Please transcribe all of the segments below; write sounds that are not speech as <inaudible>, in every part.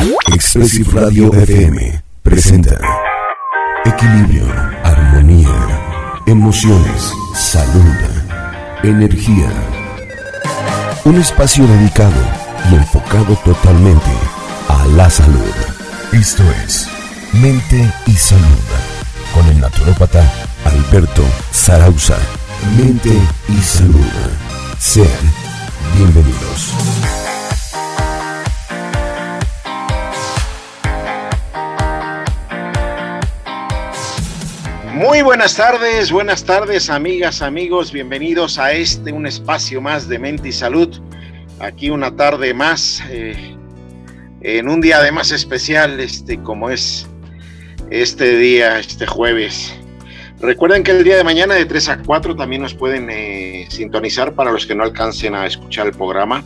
Expressive Radio FM presenta Equilibrio, armonía, emociones, salud, energía. Un espacio dedicado y enfocado totalmente a la salud. Esto es Mente y Salud con el naturópata Alberto Zarauza. Mente y Salud. Sean bienvenidos. Muy buenas tardes, buenas tardes amigas, amigos, bienvenidos a este, un espacio más de mente y salud. Aquí una tarde más, eh, en un día además especial, este, como es este día, este jueves. Recuerden que el día de mañana de 3 a 4 también nos pueden eh, sintonizar para los que no alcancen a escuchar el programa,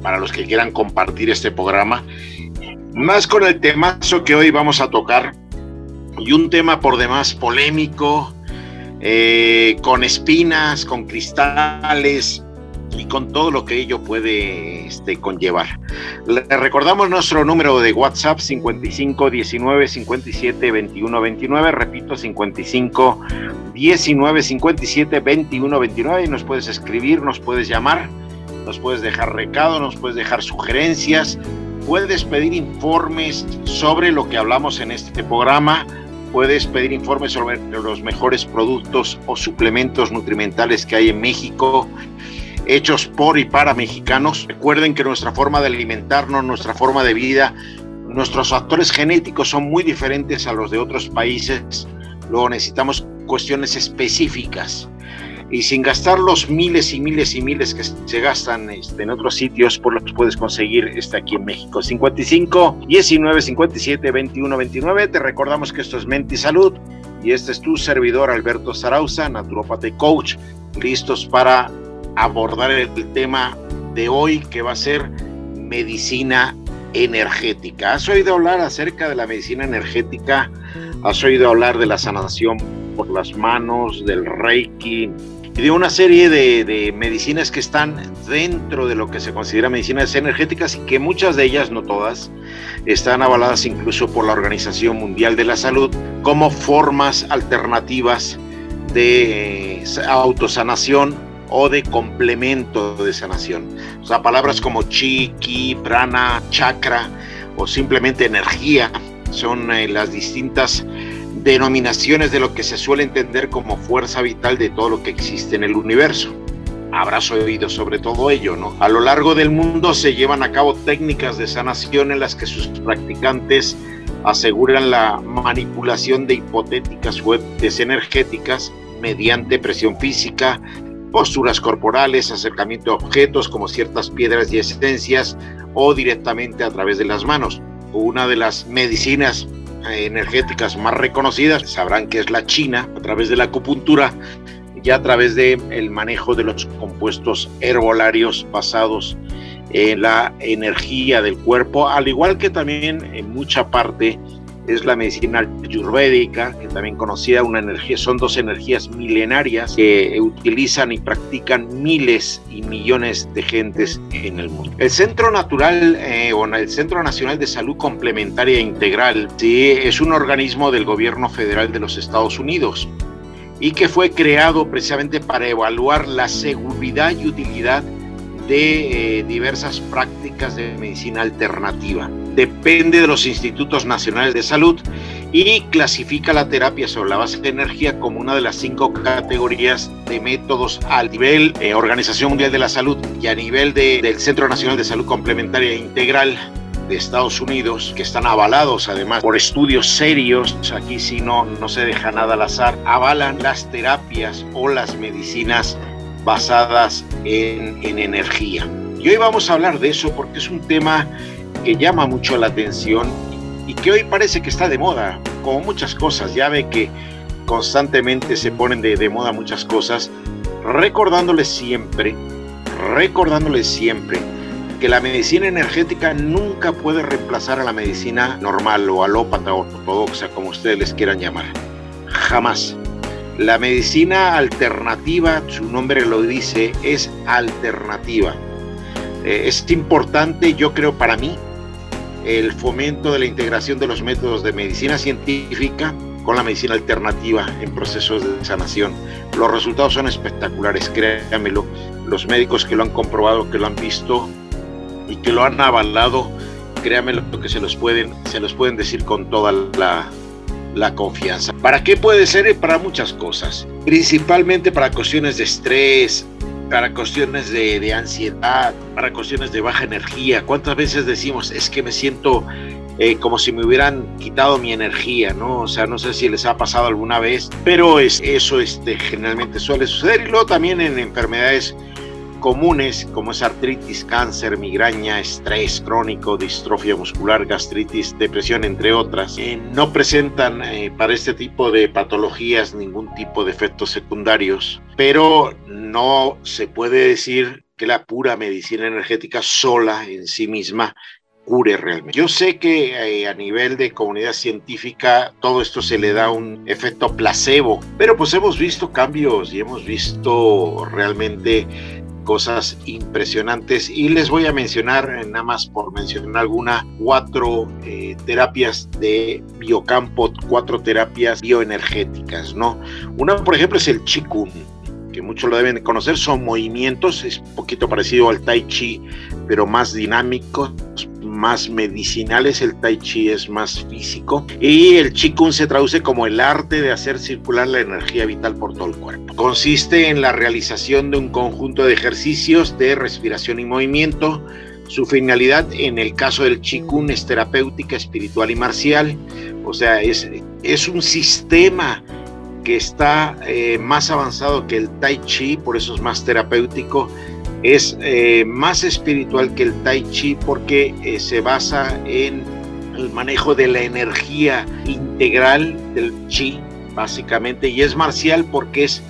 para los que quieran compartir este programa. Más con el temazo que hoy vamos a tocar, y un tema por demás polémico, eh, con espinas, con cristales y con todo lo que ello puede este, conllevar. Le recordamos nuestro número de WhatsApp 55 19 57 21 29, repito 55 19 57 21 29 y nos puedes escribir, nos puedes llamar, nos puedes dejar recado, nos puedes dejar sugerencias, puedes pedir informes sobre lo que hablamos en este programa puedes pedir informes sobre los mejores productos o suplementos nutrimentales que hay en México, hechos por y para mexicanos. Recuerden que nuestra forma de alimentarnos, nuestra forma de vida, nuestros factores genéticos son muy diferentes a los de otros países. Luego necesitamos cuestiones específicas y sin gastar los miles y miles y miles que se gastan este, en otros sitios, por los puedes conseguir este aquí en México. 55 19 57 21 29. Te recordamos que esto es Mente y Salud y este es tu servidor Alberto Zarauza, naturópata y coach, listos para abordar el tema de hoy que va a ser medicina energética. ¿Has oído hablar acerca de la medicina energética? ¿Has oído hablar de la sanación por las manos, del Reiki, y de una serie de, medicinas que están dentro de lo que se considera medicinas energéticas y que muchas de ellas, no todas, están avaladas incluso por la Organización Mundial de la Salud como formas alternativas de autosanación o de complemento de sanación. O sea, palabras como chi, ki, prana, chakra o simplemente energía son eh, las distintas denominaciones de lo que se suele entender como fuerza vital de todo lo que existe en el universo. Habrás oído sobre todo ello, ¿no? A lo largo del mundo se llevan a cabo técnicas de sanación en las que sus practicantes aseguran la manipulación de hipotéticas fuentes energéticas mediante presión física, posturas corporales, acercamiento a objetos como ciertas piedras y esencias o directamente a través de las manos. Una de las medicinas energéticas más reconocidas, sabrán que es la China, a través de la acupuntura y a través del el manejo de los compuestos herbolarios basados en la energía del cuerpo, al igual que también en mucha parte es la medicina ayurvédica, que también conocida una energía, son dos energías milenarias que utilizan y practican miles y millones de gentes en el mundo. El Centro Natural eh, o el Centro Nacional de Salud Complementaria Integral ¿sí? es un organismo del gobierno federal de los Estados Unidos y que fue creado precisamente para evaluar la seguridad y utilidad de eh, diversas prácticas de medicina alternativa depende de los institutos nacionales de salud y clasifica la terapia sobre la base de energía como una de las cinco categorías de métodos al nivel eh, Organización Mundial de la Salud y a nivel del Centro Nacional de Salud Complementaria e Integral de Estados Unidos, que están avalados además por estudios serios, aquí si no, no se deja nada al azar, avalan las terapias o las medicinas basadas en, en energía. Y hoy vamos a hablar de eso porque es un tema que llama mucho la atención y que hoy parece que está de moda, como muchas cosas. Ya ve que constantemente se ponen de, moda muchas cosas, recordándoles siempre, recordándoles siempre que la medicina energética nunca puede reemplazar a la medicina normal o alópata o ortodoxa, como ustedes les quieran llamar. Jamás. La medicina alternativa, su nombre lo dice, es alternativa. Eh, es importante, yo creo, para mí, el fomento de la integración de los métodos de medicina científica con la medicina alternativa en procesos de sanación. Los resultados son espectaculares, créanmelo. Los médicos que lo han comprobado, que lo han visto y que lo han avalado, créanmelo que se los pueden, se los pueden decir con toda la, la confianza. ¿Para qué puede ser? Para muchas cosas. Principalmente para cuestiones de estrés, para cuestiones de, de, ansiedad, para cuestiones de baja energía. ¿Cuántas veces decimos, es que me siento eh, como si me hubieran quitado mi energía, ¿no? O sea, no sé si les ha pasado alguna vez, pero es, eso este, generalmente suele suceder. Y luego también en enfermedades comunes como es artritis, cáncer, migraña, estrés crónico, distrofia muscular, gastritis, depresión, entre otras, eh, no presentan eh, para este tipo de patologías ningún tipo de efectos secundarios, pero no se puede decir que la pura medicina energética sola en sí misma cure realmente. Yo sé que eh, a nivel de comunidad científica todo esto se le da un efecto placebo, pero pues hemos visto cambios y hemos visto realmente cosas impresionantes y les voy a mencionar, eh, nada más por mencionar alguna, cuatro eh, terapias de biocampo, cuatro terapias bioenergéticas, ¿no? Una, por ejemplo, es el Qigong que muchos lo deben conocer, son movimientos, es un poquito parecido al Tai Chi, pero más dinámicos, más medicinales, el tai chi es más físico y el qigong se traduce como el arte de hacer circular la energía vital por todo el cuerpo. Consiste en la realización de un conjunto de ejercicios de respiración y movimiento. Su finalidad en el caso del qigong es terapéutica, espiritual y marcial, o sea, es, es un sistema que está eh, más avanzado que el tai chi, por eso es más terapéutico es eh, más espiritual que el tai chi porque eh, se basa en el manejo de la energía integral del chi, básicamente, y es marcial porque es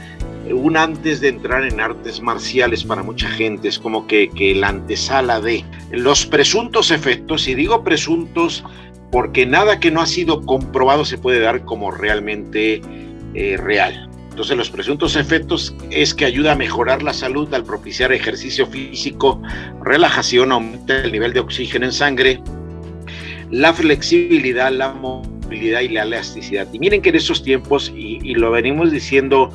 un antes de entrar en artes marciales para mucha gente, es como que, que la antesala de los presuntos efectos, y digo presuntos porque nada que no ha sido comprobado se puede dar como realmente eh, real. Entonces los presuntos efectos es que ayuda a mejorar la salud al propiciar ejercicio físico, relajación, aumenta el nivel de oxígeno en sangre, la flexibilidad, la movilidad y la elasticidad. Y miren que en esos tiempos, y, lo venimos diciendo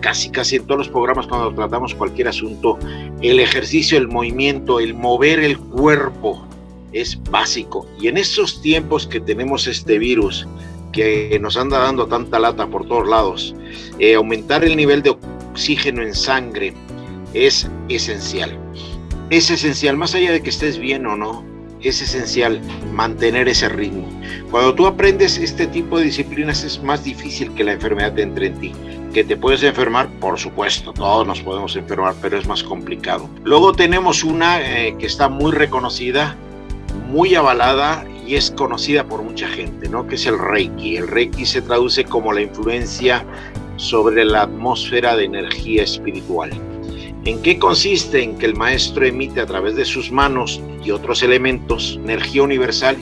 casi casi en todos los programas cuando tratamos cualquier asunto, el ejercicio, el movimiento, el mover el cuerpo es básico. Y en estos tiempos que tenemos este virus, que nos anda dando tanta lata por todos lados, eh, aumentar el nivel de oxígeno en sangre es esencial. Es esencial, más allá de que estés bien o no, es esencial mantener ese ritmo. Cuando tú aprendes este tipo de disciplinas es más difícil que la enfermedad entre en ti. Que te puedes enfermar, por supuesto, todos nos podemos enfermar, pero es más complicado. Luego tenemos una eh, que está muy reconocida, muy avalada es conocida por mucha gente, ¿no? Que es el Reiki. El Reiki se traduce como la influencia sobre la atmósfera de energía espiritual. ¿En qué consiste? En que el maestro emite a través de sus manos y otros elementos energía universal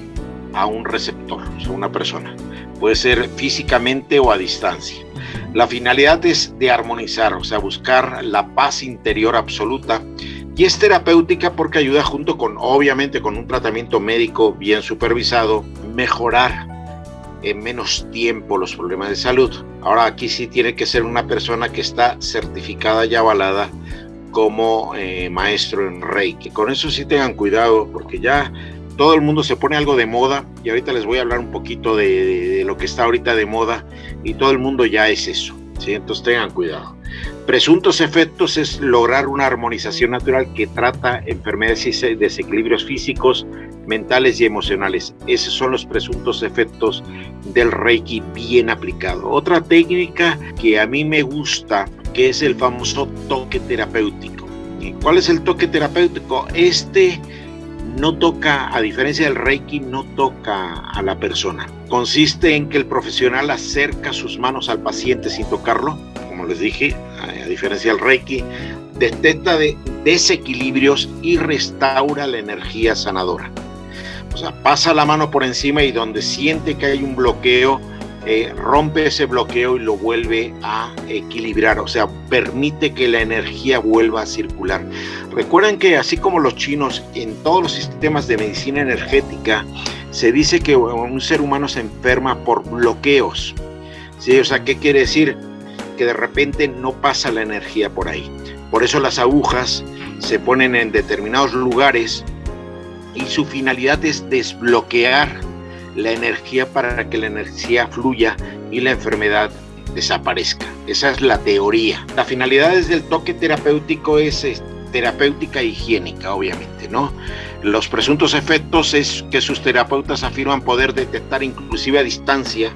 a un receptor, o sea, una persona. Puede ser físicamente o a distancia. La finalidad es de armonizar, o sea, buscar la paz interior absoluta y es terapéutica porque ayuda junto con, obviamente, con un tratamiento médico bien supervisado, mejorar en menos tiempo los problemas de salud. Ahora aquí sí tiene que ser una persona que está certificada y avalada como eh, maestro en Reiki. Con eso sí tengan cuidado porque ya todo el mundo se pone algo de moda y ahorita les voy a hablar un poquito de, lo que está ahorita de moda y todo el mundo ya es eso. ¿sí? Entonces tengan cuidado. Presuntos efectos es lograr una armonización natural que trata enfermedades y desequilibrios físicos, mentales y emocionales. Esos son los presuntos efectos del Reiki bien aplicado. Otra técnica que a mí me gusta, que es el famoso toque terapéutico. ¿Cuál es el toque terapéutico? Este no toca, a diferencia del Reiki, no toca a la persona. Consiste en que el profesional acerca sus manos al paciente sin tocarlo como les dije, diferencia del Reiki, detecta de desequilibrios y restaura la energía sanadora. O sea, pasa la mano por encima y donde siente que hay un bloqueo, eh, rompe ese bloqueo y lo vuelve a equilibrar, o sea, permite que la energía vuelva a circular. Recuerden que así como los chinos en todos los sistemas de medicina energética se dice que un ser humano se enferma por bloqueos. ¿sí? O sea, ¿qué quiere decir? Que de repente no pasa la energía por ahí. Por eso las agujas se ponen en determinados lugares y su finalidad es desbloquear la energía para que la energía fluya y la enfermedad desaparezca. Esa es la teoría. La finalidad del toque terapéutico es terapéutica e higiénica, obviamente, ¿no? Los presuntos efectos es que sus terapeutas afirman poder detectar inclusive a distancia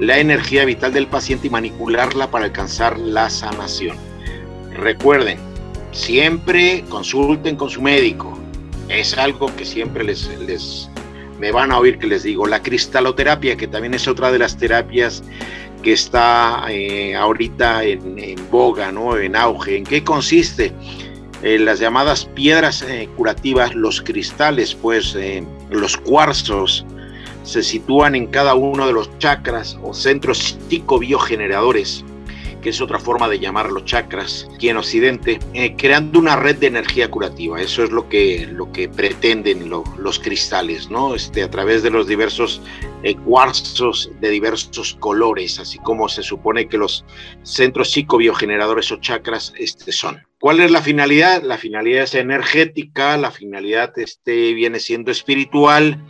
la energía vital del paciente y manipularla para alcanzar la sanación. Recuerden, siempre consulten con su médico. Es algo que siempre les, les me van a oír que les digo. La cristaloterapia, que también es otra de las terapias que está eh, ahorita en, boga, ¿no? en auge. ¿En qué consiste? En las llamadas piedras eh, curativas, los cristales, pues eh, los cuarzos, se sitúan en cada uno de los chakras o centros psicobiogeneradores que es otra forma de llamar los chakras, aquí en Occidente, eh, creando una red de energía curativa. Eso es lo que, lo que pretenden los cristales, ¿no? Este, a través de los diversos eh, cuarzos de diversos colores, así como se supone que los centros psicobiogeneradores o chakras este, son. ¿Cuál es la finalidad? La finalidad es energética, la finalidad este, viene siendo espiritual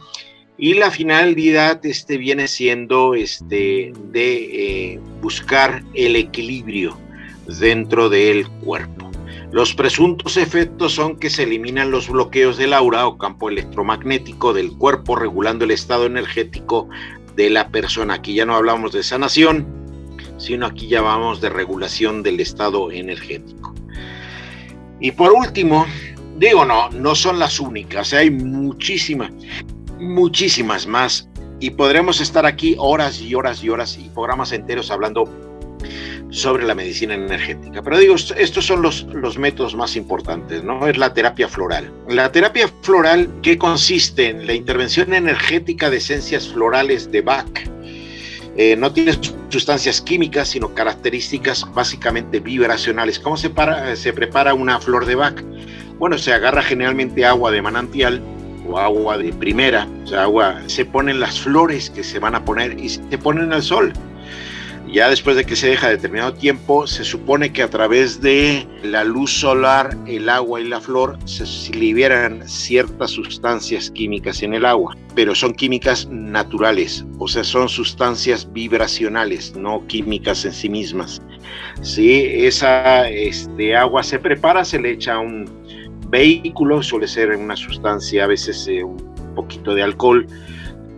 y la finalidad este, viene siendo este, de eh, buscar el equilibrio dentro del cuerpo. Los presuntos efectos son que se eliminan los bloqueos del aura o campo electromagnético del cuerpo, regulando el estado energético de la persona. Aquí ya no hablamos de sanación, sino aquí ya vamos de regulación del estado energético. Y por último, digo no, no son las únicas, hay muchísimas muchísimas más y podremos estar aquí horas y horas y horas y programas enteros hablando sobre la medicina energética. Pero digo, estos son los, los métodos más importantes, ¿no? Es la terapia floral. La terapia floral, que consiste en la intervención energética de esencias florales de Bach, eh, no tiene sustancias químicas, sino características básicamente vibracionales. ¿Cómo se, para, se prepara una flor de Bach? Bueno, se agarra generalmente agua de manantial, agua de primera, o sea, agua, se ponen las flores que se van a poner y se ponen al sol. Ya después de que se deja determinado tiempo, se supone que a través de la luz solar, el agua y la flor se liberan ciertas sustancias químicas en el agua, pero son químicas naturales, o sea, son sustancias vibracionales, no químicas en sí mismas. Si esa este, agua se prepara, se le echa un, vehículo suele ser una sustancia, a veces eh, un poquito de alcohol,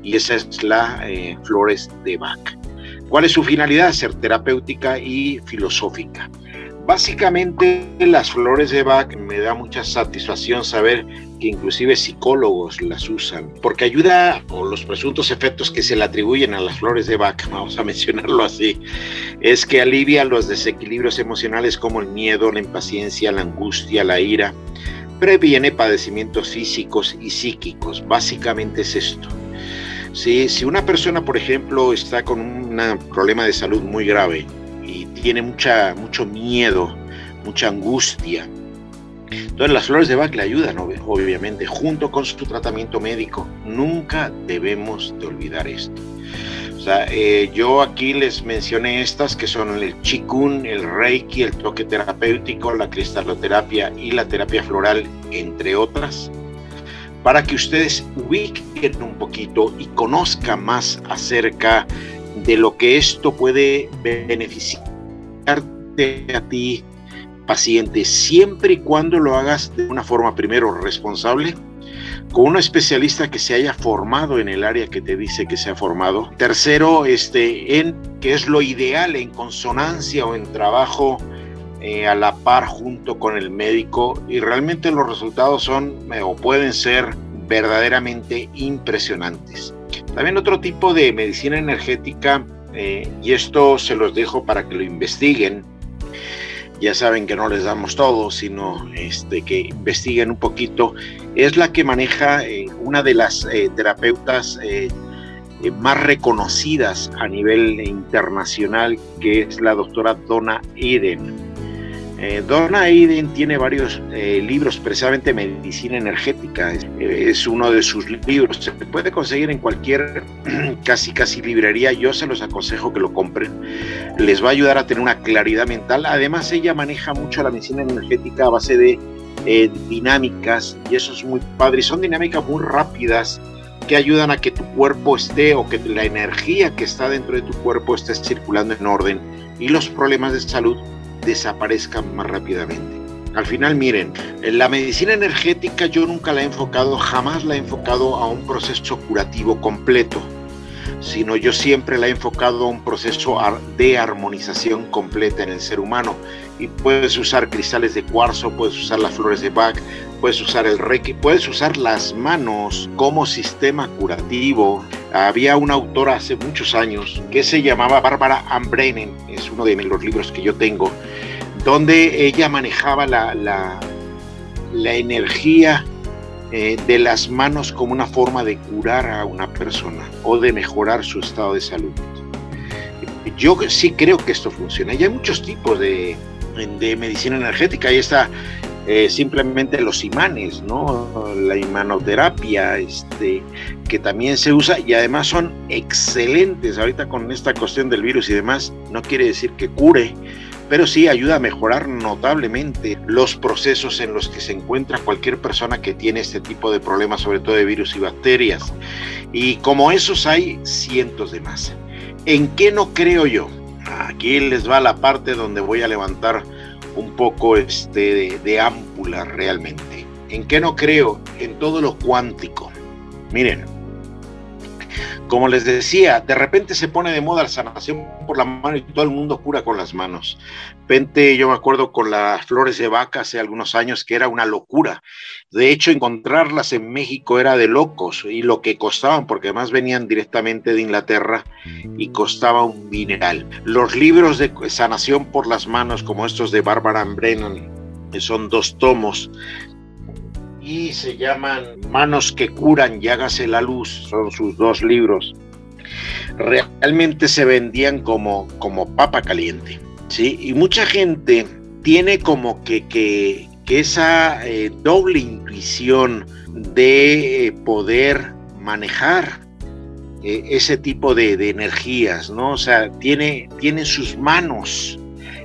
y esa es la eh, flores de Bach. ¿Cuál es su finalidad? Ser terapéutica y filosófica. Básicamente las flores de Bach me da mucha satisfacción saber que inclusive psicólogos las usan, porque ayuda, o los presuntos efectos que se le atribuyen a las flores de Bach, <laughs> vamos a mencionarlo así, es que alivia los desequilibrios emocionales como el miedo, la impaciencia, la angustia, la ira, previene padecimientos físicos y psíquicos. Básicamente es esto. Si, si una persona, por ejemplo, está con un problema de salud muy grave y tiene mucha, mucho miedo, mucha angustia, entonces las flores de Bach le ayudan, obviamente, junto con su tratamiento médico. Nunca debemos de olvidar esto. O sea, eh, yo aquí les mencioné estas que son el Qigong, el Reiki, el toque terapéutico, la cristaloterapia y la terapia floral, entre otras, para que ustedes ubiquen un poquito y conozcan más acerca de lo que esto puede beneficiarte a ti, paciente, siempre y cuando lo hagas de una forma primero responsable con un especialista que se haya formado en el área que te dice que se ha formado. Tercero, este, en que es lo ideal en consonancia o en trabajo eh, a la par junto con el médico y realmente los resultados son eh, o pueden ser verdaderamente impresionantes. También otro tipo de medicina energética, eh, y esto se los dejo para que lo investiguen, ya saben que no les damos todo, sino este, que investiguen un poquito, es la que maneja eh, una de las eh, terapeutas eh, más reconocidas a nivel internacional, que es la doctora Donna Eden. Eh, Donna Aiden tiene varios eh, libros, precisamente Medicina Energética, es, uno de sus libros. Se puede conseguir en cualquier <clears throat> casi casi librería. Yo se los aconsejo que lo compren. Les va a ayudar a tener una claridad mental. Además, ella maneja mucho la medicina energética a base de eh, dinámicas y eso es muy padre. Son dinámicas muy rápidas que ayudan a que tu cuerpo esté o que la energía que está dentro de tu cuerpo esté circulando en orden y los problemas de salud desaparezcan más rápidamente. Al final, miren, la medicina energética yo nunca la he enfocado, jamás la he enfocado a un proceso curativo completo, sino yo siempre la he enfocado a un proceso de armonización completa en el ser humano. Y puedes usar cristales de cuarzo, puedes usar las flores de Bach, puedes usar el reiki, puedes usar las manos como sistema curativo. Había una autora hace muchos años que se llamaba Bárbara Ambrennen, es uno de los libros que yo tengo, donde ella manejaba la, la, energía eh, de las manos como una forma de curar a una persona o de mejorar su estado de salud. Yo sí creo que esto funciona. Y hay muchos tipos de, de medicina energética. Ahí está eh, simplemente los imanes, ¿no? La imanoterapia, este, que también se usa y además son excelentes. Ahorita con esta cuestión del virus y demás, no quiere decir que cure, pero sí ayuda a mejorar notablemente los procesos en los que se encuentra cualquier persona que tiene este tipo de problemas, sobre todo de virus y bacterias. Y como esos hay cientos de más. ¿En qué no creo yo? Aquí les va la parte donde voy a levantar un poco este, de, de ámpula realmente. ¿En qué no creo? En todo lo cuántico. Miren, como les decía, de repente se pone de moda la sanación por la mano y todo el mundo cura con las manos. Pente, yo me acuerdo con las flores de vaca hace algunos años que era una locura. De hecho, encontrarlas en México era de locos y lo que costaban, porque además venían directamente de Inglaterra y costaba un mineral. Los libros de sanación por las manos, como estos de Barbara Brennan, que son dos tomos, y se llaman Manos que curan y hágase la luz, son sus dos libros. Realmente se vendían como, como papa caliente, ¿sí? Y mucha gente tiene como que, que, esa eh, doble intuición de eh, poder manejar eh, ese tipo de, de, energías, ¿no? O sea, tiene, tiene sus manos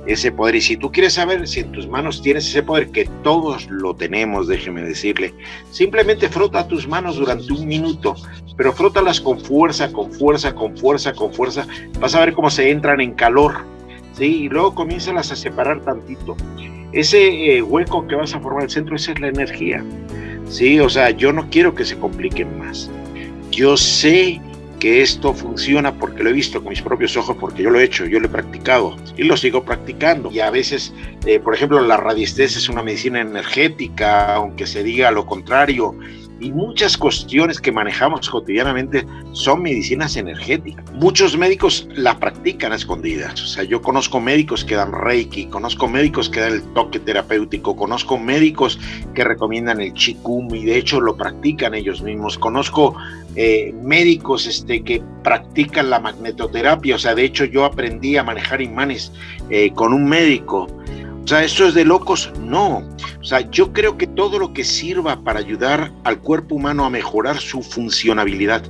ese poder. Y si tú quieres saber si en tus manos tienes ese poder, que todos lo tenemos, déjeme decirle, simplemente frota tus manos durante un minuto, pero frótalas con fuerza, con fuerza, con fuerza, con fuerza. Vas a ver cómo se entran en calor, ¿sí? Y luego comienzas a separar tantito. Ese eh, hueco que vas a formar el centro, esa es la energía, ¿sí? O sea, yo no quiero que se compliquen más. Yo sé que esto funciona porque lo he visto con mis propios ojos, porque yo lo he hecho, yo lo he practicado y lo sigo practicando. Y a veces, eh, por ejemplo, la radiestesia es una medicina energética, aunque se diga lo contrario, y muchas cuestiones que manejamos cotidianamente son medicinas energéticas. Muchos médicos la practican a escondidas. O sea, yo conozco médicos que dan Reiki, conozco médicos que dan el toque terapéutico, conozco médicos que recomiendan el Qigong y de hecho lo practican ellos mismos. Conozco eh, médicos este, que practican la magnetoterapia. O sea, de hecho yo aprendí a manejar imanes eh, con un médico o sea, ¿esto es de locos? No. O sea, yo creo que todo lo que sirva para ayudar al cuerpo humano a mejorar su funcionabilidad,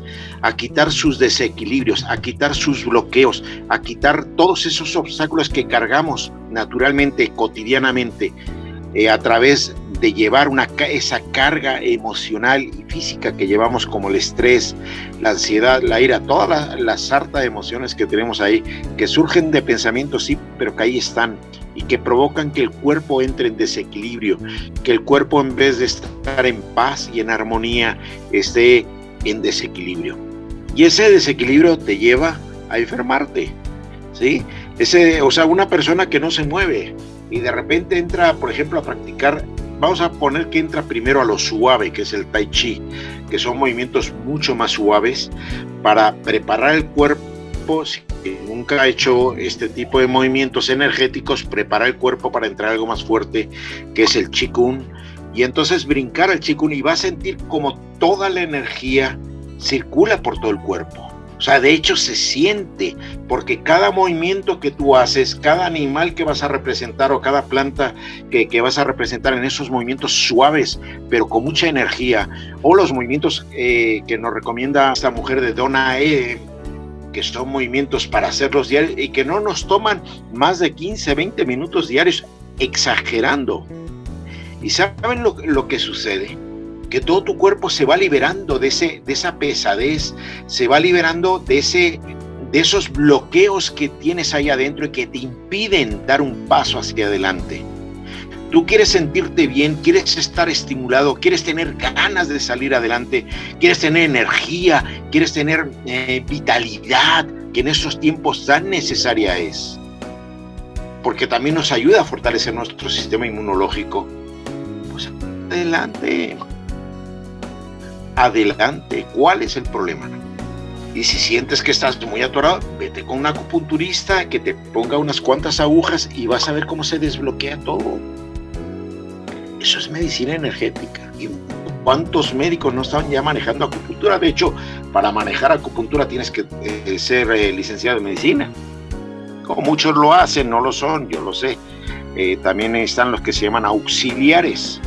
a quitar sus desequilibrios, a quitar sus bloqueos, a quitar todos esos obstáculos que cargamos naturalmente, cotidianamente, eh, a través de llevar una, esa carga emocional y física que llevamos como el estrés, la ansiedad, la ira, toda la, la sarta de emociones que tenemos ahí, que surgen de pensamientos, sí, pero que ahí están y que provocan que el cuerpo entre en desequilibrio, que el cuerpo en vez de estar en paz y en armonía esté en desequilibrio. Y ese desequilibrio te lleva a enfermarte, ¿sí? Ese, o sea, una persona que no se mueve y de repente entra, por ejemplo, a practicar, vamos a poner que entra primero a lo suave, que es el tai chi, que son movimientos mucho más suaves para preparar el cuerpo si nunca ha hecho este tipo de movimientos energéticos, prepara el cuerpo para entrar algo más fuerte, que es el chikun, y entonces brincar al chikun y va a sentir como toda la energía circula por todo el cuerpo. O sea, de hecho se siente, porque cada movimiento que tú haces, cada animal que vas a representar o cada planta que, vas a representar en esos movimientos suaves, pero con mucha energía, o los movimientos eh, que nos recomienda esta mujer de Donna E., que son movimientos para hacerlos diarios y que no nos toman más de 15, 20 minutos diarios, exagerando. ¿Y saben lo, lo que sucede? que todo tu cuerpo se va liberando de, ese, de esa pesadez, se va liberando de, ese, de esos bloqueos que tienes ahí adentro y que te impiden dar un paso hacia adelante. Tú quieres sentirte bien, quieres estar estimulado, quieres tener ganas de salir adelante, quieres tener energía, quieres tener eh, vitalidad, que en estos tiempos tan necesaria es. Porque también nos ayuda a fortalecer nuestro sistema inmunológico. Pues adelante adelante. ¿Cuál es el problema? Y si sientes que estás muy atorado, vete con un acupunturista que te ponga unas cuantas agujas y vas a ver cómo se desbloquea todo. Eso es medicina energética. ¿Y cuántos médicos no están ya manejando acupuntura? De hecho, para manejar acupuntura tienes que eh, ser eh, licenciado en medicina. Como muchos lo hacen, no lo son, yo lo sé. Eh, también están los que se llaman auxiliares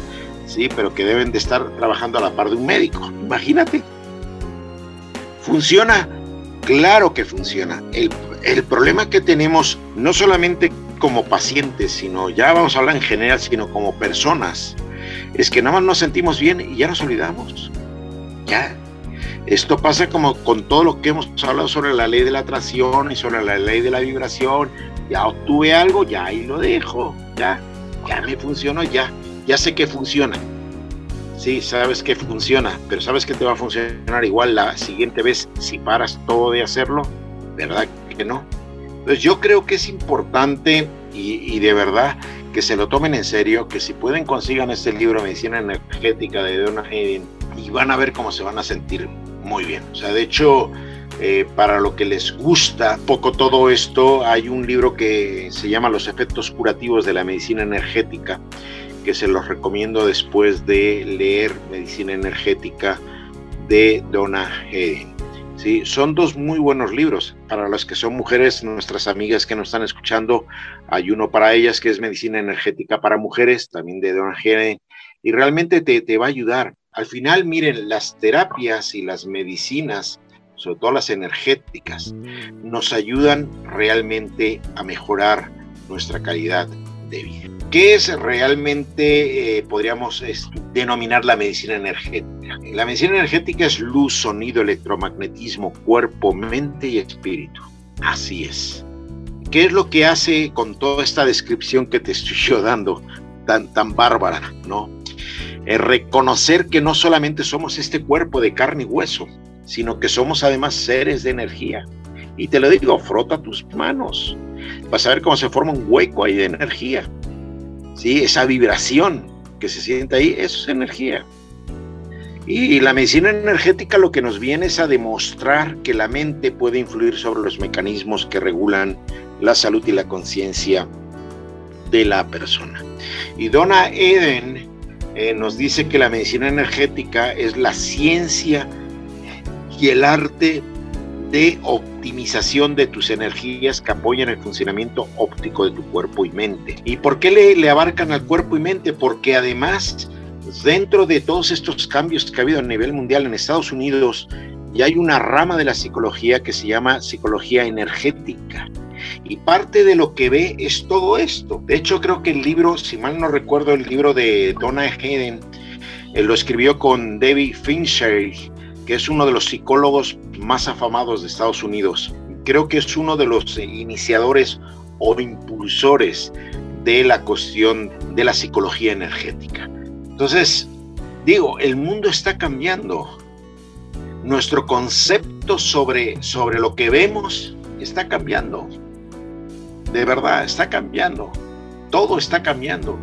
sí, pero que deben de estar trabajando a la par de un médico. Imagínate. ¿Funciona? Claro que funciona. El, el problema que tenemos, no solamente como pacientes, sino ya vamos a hablar en general, sino como personas, es que nada más nos sentimos bien y ya nos olvidamos. Ya. Esto pasa como con todo lo que hemos hablado sobre la ley de la atracción y sobre la ley de la vibración. Ya obtuve algo, ya ahí lo dejo. Ya, ya me funcionó, ya ya sé que funciona. Sí, sabes que funciona, pero sabes que te va a funcionar igual la siguiente vez si paras todo de hacerlo, ¿verdad que no? Entonces yo creo que es importante y, de verdad que se lo tomen en serio, que si pueden consigan este libro Medicina Energética de Donna Hayden y van a ver cómo se van a sentir muy bien. O sea, de hecho, eh, para lo que les gusta poco todo esto, hay un libro que se llama Los efectos curativos de la medicina energética que se los recomiendo después de leer Medicina Energética de Donna Hayden. Sí, son dos muy buenos libros. Para las que son mujeres, nuestras amigas que nos están escuchando, hay uno para ellas que es Medicina Energética para Mujeres, también de Donna Hayden, y realmente te, te va a ayudar. Al final, miren, las terapias y las medicinas, sobre todo las energéticas, nos ayudan realmente a mejorar nuestra calidad de vida. ¿Qué es realmente, eh, podríamos denominar la medicina energética? La medicina energética es luz, sonido, electromagnetismo, cuerpo, mente y espíritu. Así es. ¿Qué es lo que hace con toda esta descripción que te estoy yo dando, tan, tan bárbara, no? Es reconocer que no solamente somos este cuerpo de carne y hueso, sino que somos además seres de energía. Y te lo digo, frota tus manos. Vas a cómo se forma un hueco ahí de energía ¿sí? Esa vibración que se siente ahí, es energía. Y la medicina energética lo que nos viene es a demostrar que la mente puede influir sobre los mecanismos que regulan la salud y la conciencia de la persona. Y Donna Eden eh, nos dice que la medicina energética es la ciencia y el arte de optimización de tus energías que apoyan el funcionamiento óptico de tu cuerpo y mente. ¿Y por qué le, le abarcan al cuerpo y mente? Porque además, dentro de todos estos cambios que ha habido a nivel mundial en Estados Unidos, ya hay una rama de la psicología que se llama psicología energética. Y parte de lo que ve es todo esto. De hecho, creo que el libro, si mal no recuerdo, el libro de Donna Hayden, él lo escribió con David Fincher, que es uno de los psicólogos más afamados de Estados Unidos. Creo que es uno de los iniciadores o impulsores de la cuestión de la psicología energética. Entonces, digo, el mundo está cambiando. Nuestro concepto sobre, sobre lo que vemos está cambiando. De verdad, está cambiando. Todo está cambiando.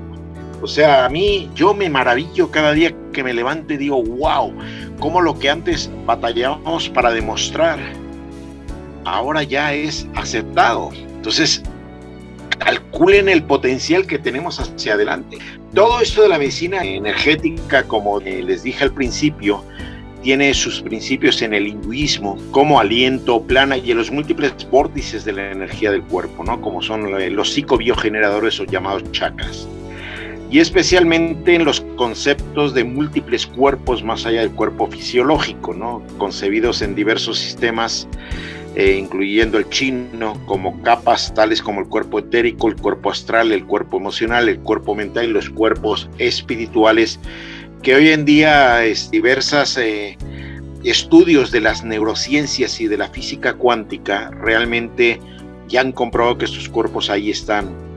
O sea, a mí yo me maravillo cada día que me levanto y digo, wow, cómo lo que antes batallábamos para demostrar, ahora ya es aceptado. Entonces, calculen el potencial que tenemos hacia adelante. Todo esto de la medicina energética, como les dije al principio, tiene sus principios en el hinduismo, como aliento, plana y en los múltiples vórtices de la energía del cuerpo, ¿no? como son los psicobiogeneradores o llamados chakras. Y especialmente en los conceptos de múltiples cuerpos más allá del cuerpo fisiológico, ¿no? concebidos en diversos sistemas eh, incluyendo el chino, como capas tales como el cuerpo etérico, el cuerpo astral, el cuerpo emocional, el cuerpo mental y los cuerpos espirituales, que hoy en día es diversas eh, estudios de las neurociencias y de la física cuántica realmente ya han comprobado que estos cuerpos ahí están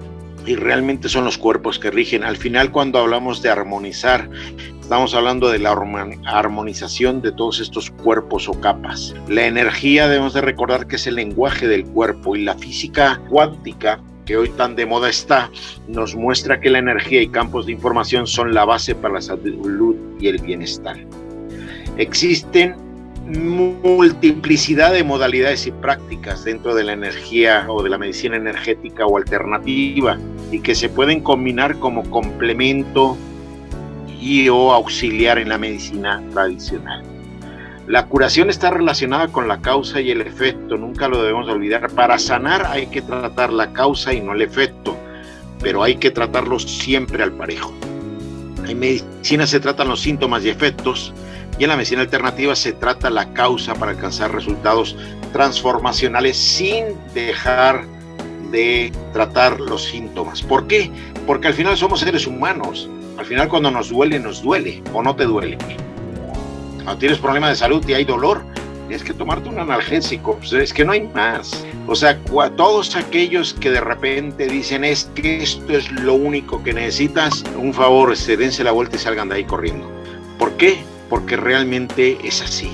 y realmente son los cuerpos que rigen. Al final, cuando hablamos de armonizar, estamos hablando de la armonización de todos estos cuerpos o capas. La energía debemos de recordar que es el lenguaje del cuerpo y la física cuántica que hoy tan de moda está, nos muestra que la energía y campos de información son la base para la salud y el bienestar. Existen multiplicidad de modalidades y prácticas dentro de la energía o de la medicina energética o alternativa y que se pueden combinar como complemento y o auxiliar en la medicina tradicional. La curación está relacionada con la causa y el efecto, nunca lo debemos olvidar. Para sanar hay que tratar la causa y no el efecto, pero hay que tratarlos siempre al parejo. En medicina se tratan los síntomas y efectos, y en la medicina alternativa se trata la causa para alcanzar resultados transformacionales sin dejar de tratar los síntomas. ¿Por qué? Porque al final somos seres humanos. Al final cuando nos duele, nos duele o no te duele. Cuando tienes problemas de salud y hay dolor, tienes que tomarte un analgésico. Es que no hay más. O sea, todos aquellos que de repente dicen es que esto es lo único que necesitas, un favor, se dense la vuelta y salgan de ahí corriendo. ¿Por qué? Porque realmente es así.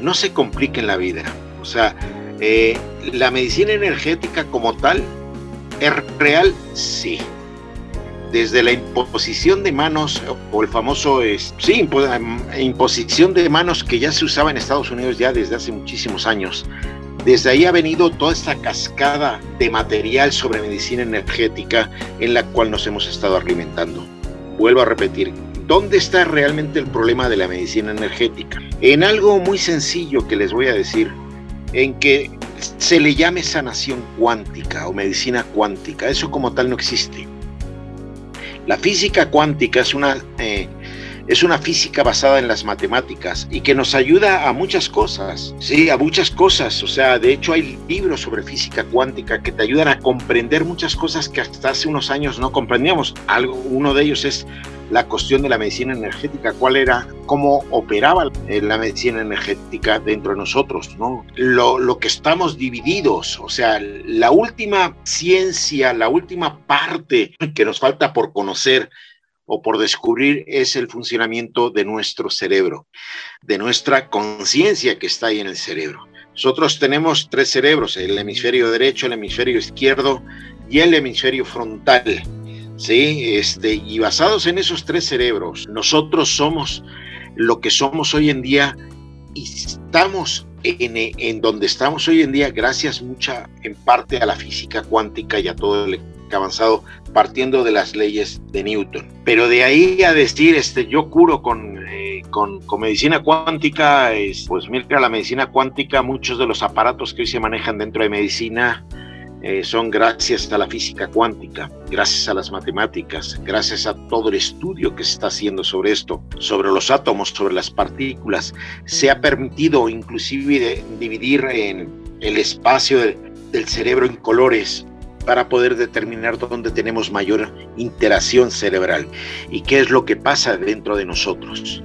No se compliquen la vida. O sea, eh, la medicina energética como tal, ¿es real? Sí. Desde la imposición de manos, o el famoso, sí, imposición de manos que ya se usaba en Estados Unidos ya desde hace muchísimos años. Desde ahí ha venido toda esta cascada de material sobre medicina energética en la cual nos hemos estado alimentando. Vuelvo a repetir, ¿Dónde está realmente el problema de la medicina energética? En algo muy sencillo que les voy a decir, en que se le llame sanación cuántica o medicina cuántica. Eso como tal no existe. La física cuántica es una, eh, es una física basada en las matemáticas y que nos ayuda a muchas cosas, sí, a muchas cosas. O sea, de hecho hay libros sobre física cuántica que te ayudan a comprender muchas cosas que hasta hace unos años no comprendíamos. Algo, uno de ellos es la cuestión de la medicina energética, cuál era, cómo operaba la medicina energética dentro de nosotros, ¿no? Lo, lo que estamos divididos, o sea, la última ciencia, la última parte que nos falta por conocer o por descubrir es el funcionamiento de nuestro cerebro, de nuestra conciencia que está ahí en el cerebro. Nosotros tenemos tres cerebros, el hemisferio derecho, el hemisferio izquierdo y el hemisferio frontal. ¿sí? Este, y basados en esos tres cerebros, nosotros somos lo que somos hoy en día y estamos en, en, donde estamos hoy en día gracias mucha en parte a la física cuántica y a todo el avanzado partiendo de las leyes de Newton. Pero de ahí a decir, este, yo curo con, eh, con, con, medicina cuántica, es, pues mira, la medicina cuántica, muchos de los aparatos que hoy se manejan dentro de medicina, eh, son gracias a la física cuántica, gracias a las matemáticas, gracias a todo el estudio que se está haciendo sobre esto, sobre los átomos, sobre las partículas. Se ha permitido inclusive dividir en el espacio del cerebro en colores para poder determinar dónde tenemos mayor interacción cerebral y qué es lo que pasa dentro de nosotros.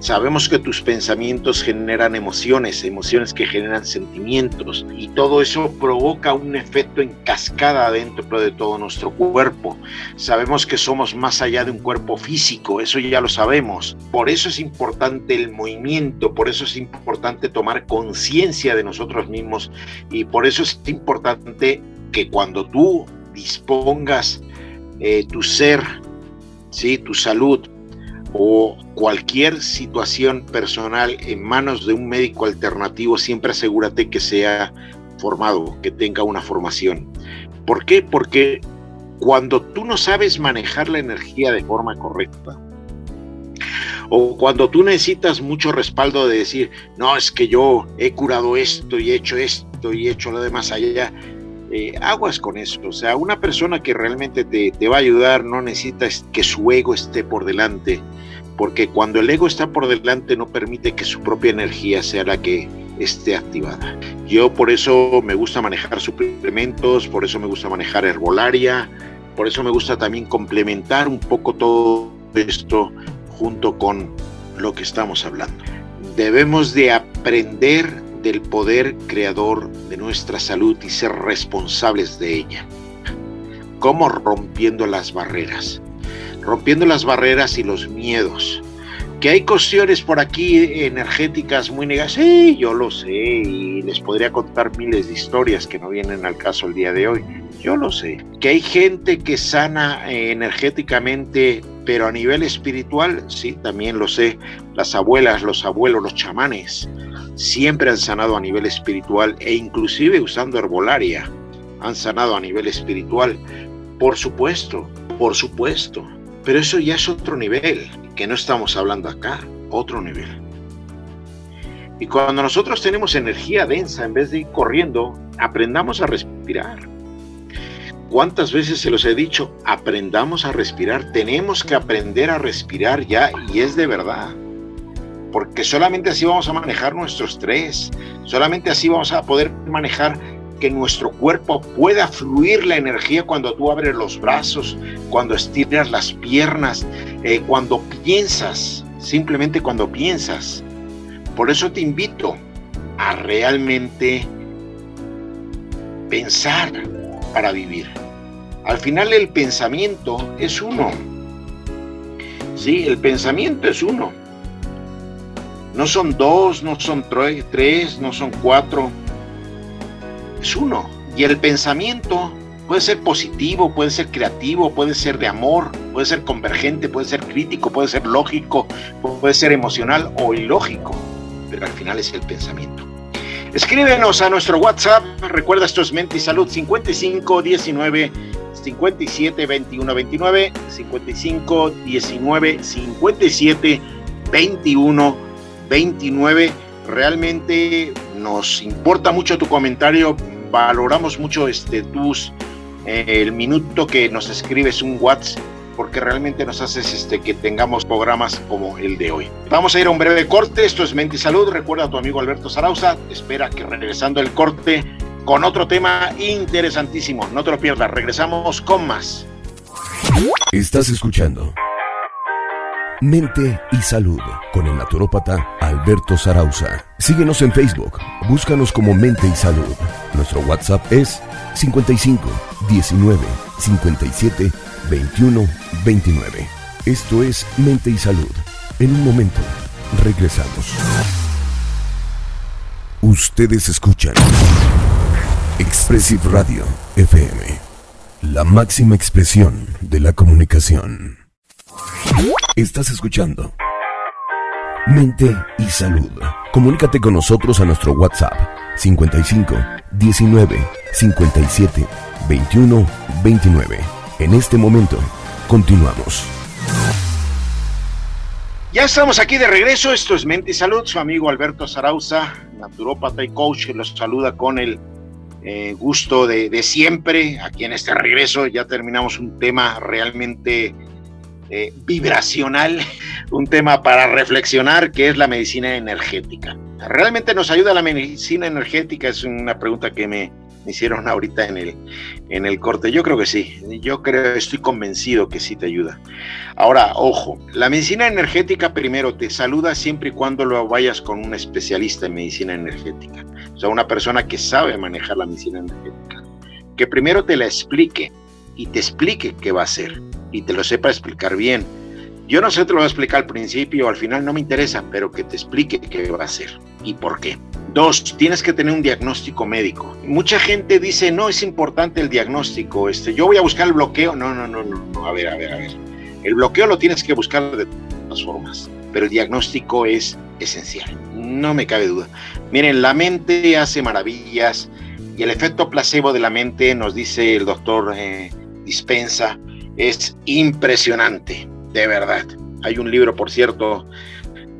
Sabemos que tus pensamientos generan emociones, emociones que generan sentimientos y todo eso provoca un efecto en cascada dentro de todo nuestro cuerpo. Sabemos que somos más allá de un cuerpo físico, eso ya lo sabemos. Por eso es importante el movimiento, por eso es importante tomar conciencia de nosotros mismos y por eso es importante que cuando tú dispongas eh, tu ser, ¿sí? tu salud, o cualquier situación personal en manos de un médico alternativo, siempre asegúrate que sea formado, que tenga una formación. ¿Por qué? Porque cuando tú no sabes manejar la energía de forma correcta, O cuando tú necesitas mucho respaldo de decir, no, es que yo he curado esto y he hecho esto y he hecho lo demás allá. Eh, aguas con eso. O sea, una persona que realmente te, te va a ayudar no necesita que su ego esté por delante, porque cuando el ego está por delante no permite que su propia energía sea la que esté activada. Yo por eso me gusta manejar suplementos, por eso me gusta manejar herbolaria, por eso me gusta también complementar un poco todo esto junto con lo que estamos hablando. Debemos de aprender del poder creador de nuestra salud y ser responsables de ella. ¿Cómo rompiendo las barreras? Rompiendo las barreras y los miedos. Que hay cuestiones por aquí energéticas muy negativas, sí, yo lo sé, y les podría contar miles de historias que no vienen al caso el día de hoy. Yo lo sé. Que hay gente que sana energéticamente, pero a nivel espiritual, sí, también lo sé. Las abuelas, los abuelos, los chamanes, siempre han sanado a nivel espiritual e inclusive usando herbolaria han sanado a nivel espiritual. Por supuesto, por supuesto. Pero eso ya es otro nivel, que no estamos hablando acá, otro nivel. Y cuando nosotros tenemos energía densa, en vez de ir corriendo, aprendamos a respirar. ¿Cuántas veces se los he dicho? Aprendamos a respirar. Tenemos que aprender a respirar ya y es de verdad porque solamente así vamos a manejar nuestro estrés, solamente así vamos a poder manejar que nuestro cuerpo pueda fluir la energía cuando tú abres los brazos, cuando estiras las piernas, eh, cuando piensas, simplemente cuando piensas. Por eso te invito a realmente pensar para vivir. Al final el pensamiento es uno. Sí, el pensamiento es uno. No son dos, no son tres, no son cuatro. Es uno. Y el pensamiento puede ser positivo, puede ser creativo, puede ser de amor, puede ser convergente, puede ser crítico, puede ser lógico, puede ser emocional o ilógico. Pero al final es el pensamiento. Escríbenos a nuestro WhatsApp. Recuerda, esto es Mente y Salud 55 19 57 21 29 55 19 57 21 29. Realmente nos importa mucho tu comentario, valoramos mucho este, tus, eh, el minuto que nos escribes un WhatsApp porque realmente nos haces este, que tengamos programas como el de hoy. Vamos a ir a un breve corte, esto es Mente y Salud, recuerda a tu amigo Alberto Zarauza, espera que regresando el corte con otro tema interesantísimo, no te lo pierdas, regresamos con más. Estás escuchando Mente y Salud con el naturópata Alberto Zarauza. Síguenos en Facebook, búscanos como Mente y Salud. Nuestro WhatsApp es 55 19 57 21 29. Esto es Mente y Salud. En un momento, regresamos. Ustedes escuchan Expressive Radio FM, la máxima expresión de la comunicación. Estás escuchando Mente y Salud. Comunícate con nosotros a nuestro WhatsApp 55 19 57 21 29. En este momento, continuamos. Ya estamos aquí de regreso. Esto es Mente y Salud. Su amigo Alberto Zarauza, naturópata y coach, los saluda con el eh, gusto de, siempre. Aquí en este regreso ya terminamos un tema realmente eh, vibracional, <laughs> un tema para reflexionar, que es la medicina energética. ¿Realmente nos ayuda la medicina energética? Es una pregunta que me, hicieron ahorita en el, en el corte. Yo creo que sí, yo creo, estoy convencido que sí te ayuda. Ahora, ojo, la medicina energética primero te saluda siempre y cuando lo vayas con un especialista en medicina energética, o sea, una persona que sabe manejar la medicina energética, que primero te la explique y te explique qué va a hacer y te lo sepa explicar bien. Yo no sé, te lo voy a explicar al principio al final, no me interesa, pero que te explique qué va a hacer y por qué. Dos, tienes que tener un diagnóstico médico. Mucha gente dice, no es importante el diagnóstico, este, yo voy a buscar el bloqueo. No, no, no, no, no, a ver, a ver, a ver. El bloqueo lo tienes que buscar de todas formas, pero el diagnóstico es esencial, no me cabe duda. Miren, la mente hace maravillas y el efecto placebo de la mente, nos dice el doctor eh, Dispensa, es impresionante, de verdad. Hay un libro, por cierto,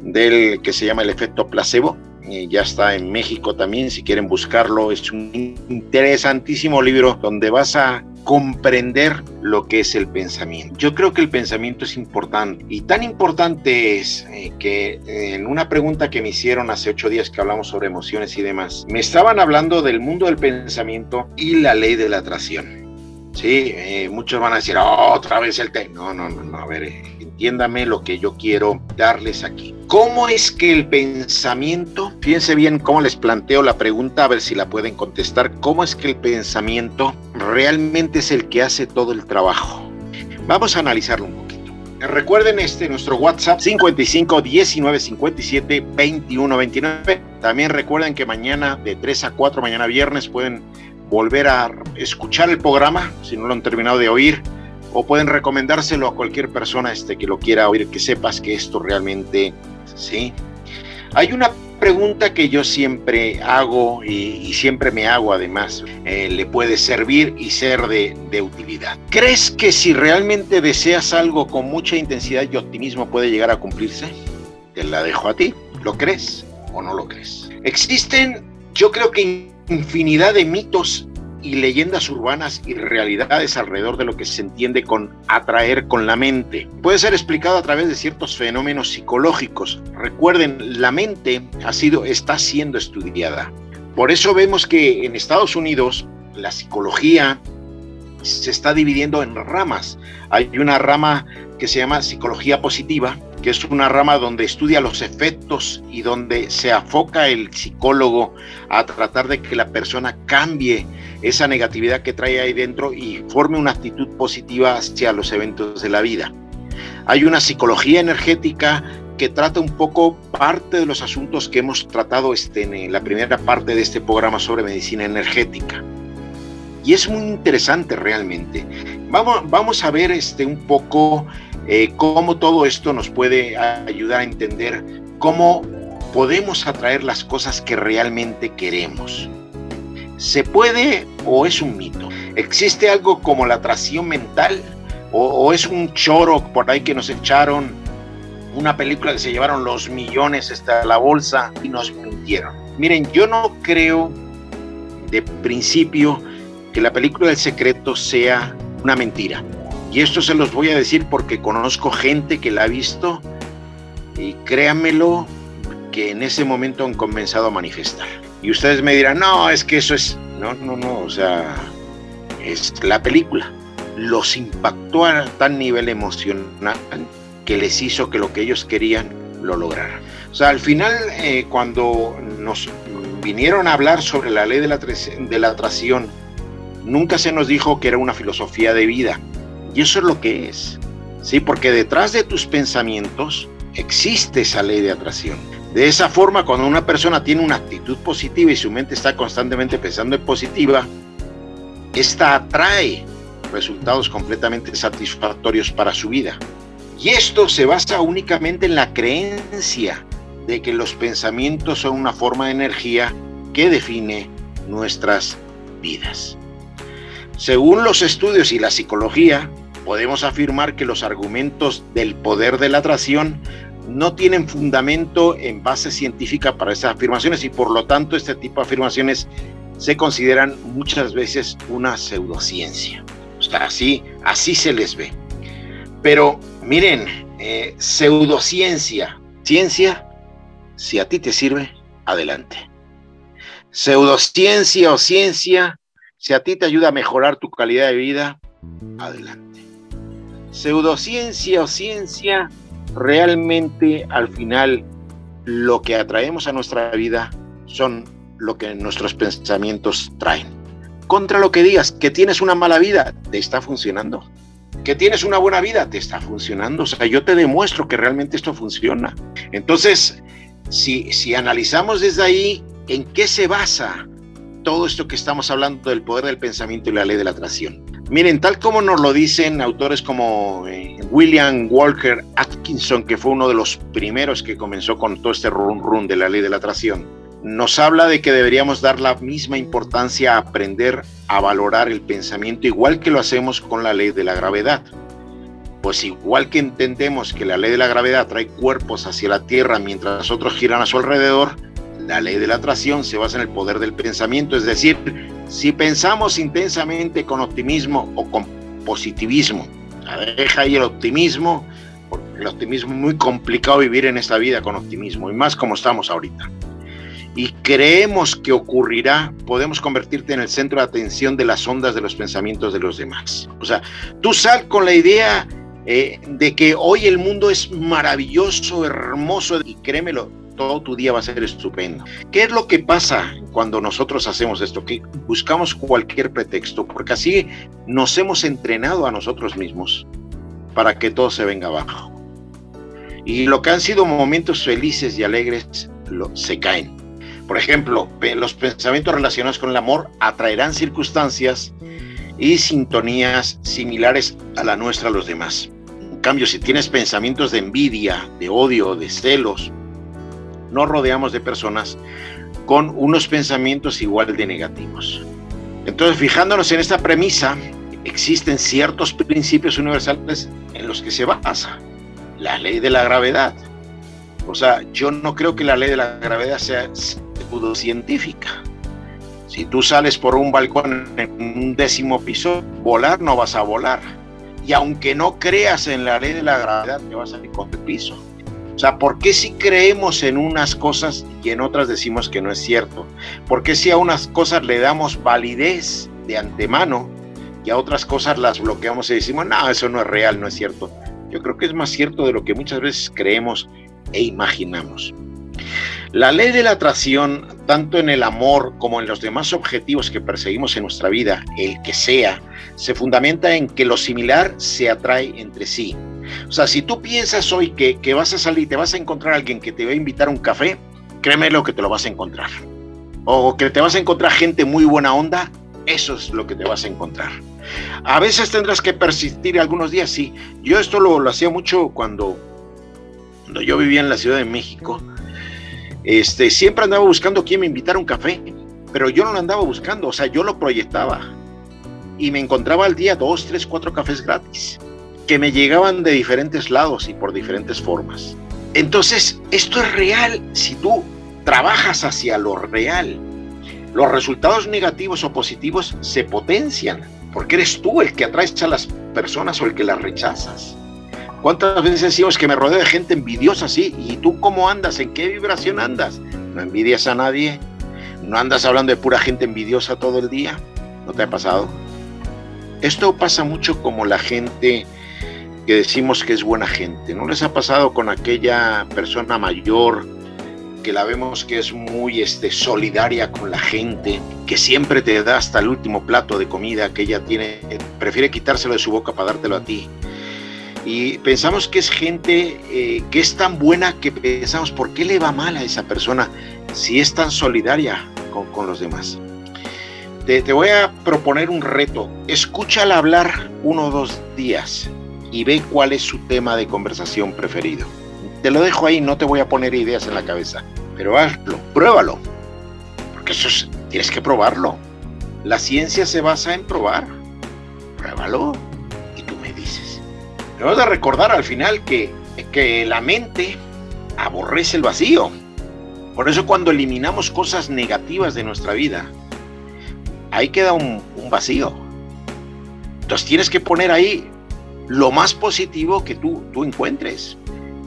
del que se llama El efecto placebo. Ya está en México también, si quieren buscarlo. Es un interesantísimo libro donde vas a comprender lo que es el pensamiento. Yo creo que el pensamiento es importante y tan importante es eh, que en una pregunta que me hicieron hace ocho días que hablamos sobre emociones y demás, me estaban hablando del mundo del pensamiento y la ley de la atracción. Sí, eh, muchos van a decir, oh, otra vez el tema. No, no, no, no, a ver, eh, entiéndame lo que yo quiero darles aquí. ¿Cómo es que el pensamiento, fíjense bien cómo les planteo la pregunta, a ver si la pueden contestar, ¿cómo es que el pensamiento realmente es el que hace todo el trabajo? Vamos a analizarlo un poquito. Recuerden este nuestro WhatsApp 55 19 57 21 29. También recuerden que mañana de 3 a 4 mañana viernes pueden volver a escuchar el programa, si no lo han terminado de oír, o pueden recomendárselo a cualquier persona este, que lo quiera oír, que sepas que esto realmente, ¿sí? Hay una pregunta que yo siempre hago y, siempre me hago además, eh, le puede servir y ser de, de utilidad. ¿Crees que si realmente deseas algo con mucha intensidad y optimismo puede llegar a cumplirse? Te la dejo a ti. ¿Lo crees o no lo crees? Existen, yo creo que infinidad de mitos y leyendas urbanas y realidades alrededor de lo que se entiende con atraer con la mente. Puede ser explicado a través de ciertos fenómenos psicológicos. Recuerden, la mente ha sido, está siendo estudiada. Por eso vemos que en Estados Unidos la psicología se está dividiendo en ramas. Hay una rama que se llama psicología positiva, que es una rama donde estudia los efectos y donde se afoca el psicólogo a tratar de que la persona cambie esa negatividad que trae ahí dentro y forme una actitud positiva hacia los eventos de la vida. Hay una psicología energética que trata un poco parte de los asuntos que hemos tratado este, en la primera parte de este programa sobre medicina energética. Y es muy interesante realmente. Vamos, vamos a ver este, un poco eh, cómo todo esto nos puede ayudar a entender cómo podemos atraer las cosas que realmente queremos. ¿Se puede o es un mito? ¿Existe algo como la atracción mental? ¿O, es un choro por ahí que nos echaron? Una película que se llevaron los millones hasta la bolsa y nos mintieron. Miren, yo no creo de principio que la película del secreto sea una mentira. Y esto se los voy a decir porque conozco gente que la ha visto y créanmelo que en ese momento han comenzado a manifestar. Y ustedes me dirán, no, es que eso es, no, no, no, o sea, es la película. Los impactó a tal nivel emocional que les hizo que lo que ellos querían lo lograran. O sea, al final, eh, cuando nos vinieron a hablar sobre la ley de la, de la atracción, nunca se nos dijo que era una filosofía de vida y eso es lo que es. Sí, porque detrás de tus pensamientos existe esa ley de atracción. De esa forma, cuando una persona tiene una actitud positiva y su mente está constantemente pensando en positiva, esta atrae resultados completamente satisfactorios para su vida. Y esto se basa únicamente en la creencia de que los pensamientos son una forma de energía que define nuestras vidas. Según los estudios y la psicología, podemos afirmar que los argumentos del poder de la atracción no tienen fundamento en base científica para esas afirmaciones y por lo tanto este tipo de afirmaciones se consideran muchas veces una pseudociencia. O sea, así, así se les ve. Pero miren, eh, pseudociencia, ciencia, si a ti te sirve, adelante. Pseudociencia o ciencia, si a ti te ayuda a mejorar tu calidad de vida, adelante. Pseudociencia o ciencia, realmente al final lo que atraemos a nuestra vida son lo que nuestros pensamientos traen. Contra lo que digas, que tienes una mala vida, te está funcionando. Que tienes una buena vida, te está funcionando. O sea, yo te demuestro que realmente esto funciona. Entonces, si, si analizamos desde ahí, ¿en qué se basa todo esto que estamos hablando del poder del pensamiento y la ley de la atracción. Miren, tal como nos lo dicen autores como eh, William Walker Atkinson, que fue uno de los primeros que comenzó con todo este run run de la ley de la atracción, nos habla de que deberíamos dar la misma importancia a aprender a valorar el pensamiento igual que lo hacemos con la ley de la gravedad. pues igual que entendemos que la ley de la gravedad trae cuerpos hacia la Tierra mientras otros giran a su alrededor, la ley de la atracción se basa en el poder del pensamiento, es decir, si pensamos intensamente con optimismo o con positivismo, deja ahí el optimismo, porque el optimismo es muy complicado vivir en esta vida con optimismo, y más como estamos ahorita. Y creemos que ocurrirá, podemos convertirte en el centro de atención de las ondas de los pensamientos de los demás. O sea, tú sal con la idea eh, de que hoy el mundo es maravilloso, hermoso, y créemelo, todo tu día va a ser estupendo. ¿Qué es lo que pasa cuando nosotros hacemos esto? Que buscamos cualquier pretexto, porque así nos hemos entrenado a nosotros mismos para que todo se venga abajo. Y lo que han sido momentos felices y alegres se caen. Por ejemplo, los pensamientos relacionados con el amor atraerán circunstancias y sintonías similares a la nuestra a los demás. En cambio, si tienes pensamientos de envidia, de odio, de celos, nos rodeamos de personas con unos pensamientos igual de negativos. Entonces, fijándonos en esta premisa, existen ciertos principios universales en los que se basa la ley de la gravedad. O sea, yo no creo que la ley de la gravedad sea científica. Si tú sales por un balcón en un décimo piso, volar no vas a volar. Y aunque no creas en la ley de la gravedad, te vas a ir con el piso. O sea, ¿por qué si creemos en unas cosas y en otras decimos que no es cierto? ¿Por qué si a unas cosas le damos validez de antemano y a otras cosas las bloqueamos y decimos, no, eso no es real, no es cierto? Yo creo que es más cierto de lo que muchas veces creemos e imaginamos. La ley de la atracción, tanto en el amor como en los demás objetivos que perseguimos en nuestra vida, el que sea, se fundamenta en que lo similar se atrae entre sí. O sea, si tú piensas hoy que, vas a salir y te vas a encontrar alguien que te va a invitar a un café, créeme lo que te lo vas a encontrar. O que te vas a encontrar gente muy buena onda, eso es lo que te vas a encontrar. A veces tendrás que persistir algunos días, sí. Yo esto lo, lo hacía mucho cuando, cuando yo vivía en la Ciudad de México. Este, siempre andaba buscando quién me invitara a un café, pero yo no lo andaba buscando, o sea, yo lo proyectaba. Y me encontraba al día dos, tres, cuatro cafés gratis que me llegaban de diferentes lados y por diferentes formas. Entonces, esto es real si tú trabajas hacia lo real. Los resultados negativos o positivos se potencian porque eres tú el que atraes a las personas o el que las rechazas. ¿Cuántas veces decimos que me rodeo de gente envidiosa sí? ¿Y tú cómo andas? ¿En qué vibración andas? ¿No envidias a nadie? ¿No andas hablando de pura gente envidiosa todo el día? ¿No te ha pasado? Esto pasa mucho como la gente que decimos que es buena gente. ¿No les ha pasado con aquella persona mayor que la vemos que es muy este, solidaria con la gente, que siempre te da hasta el último plato de comida que ella tiene, prefiere quitárselo de su boca para dártelo a ti? Y pensamos que es gente eh, que es tan buena que pensamos, ¿por qué le va mal a esa persona si es tan solidaria con, los demás? Te, te, voy a proponer un reto. Escúchala hablar uno o dos días y ve cuál es su tema de conversación preferido. Te lo dejo ahí, no te voy a poner ideas en la cabeza, pero hazlo, pruébalo, porque eso es, tienes que probarlo. La ciencia se basa en probar. Pruébalo y tú me dices. Debemos de recordar al final que, que la mente aborrece el vacío. Por eso cuando eliminamos cosas negativas de nuestra vida, ahí queda un, un vacío. Entonces tienes que poner ahí lo más positivo que tú, tú encuentres.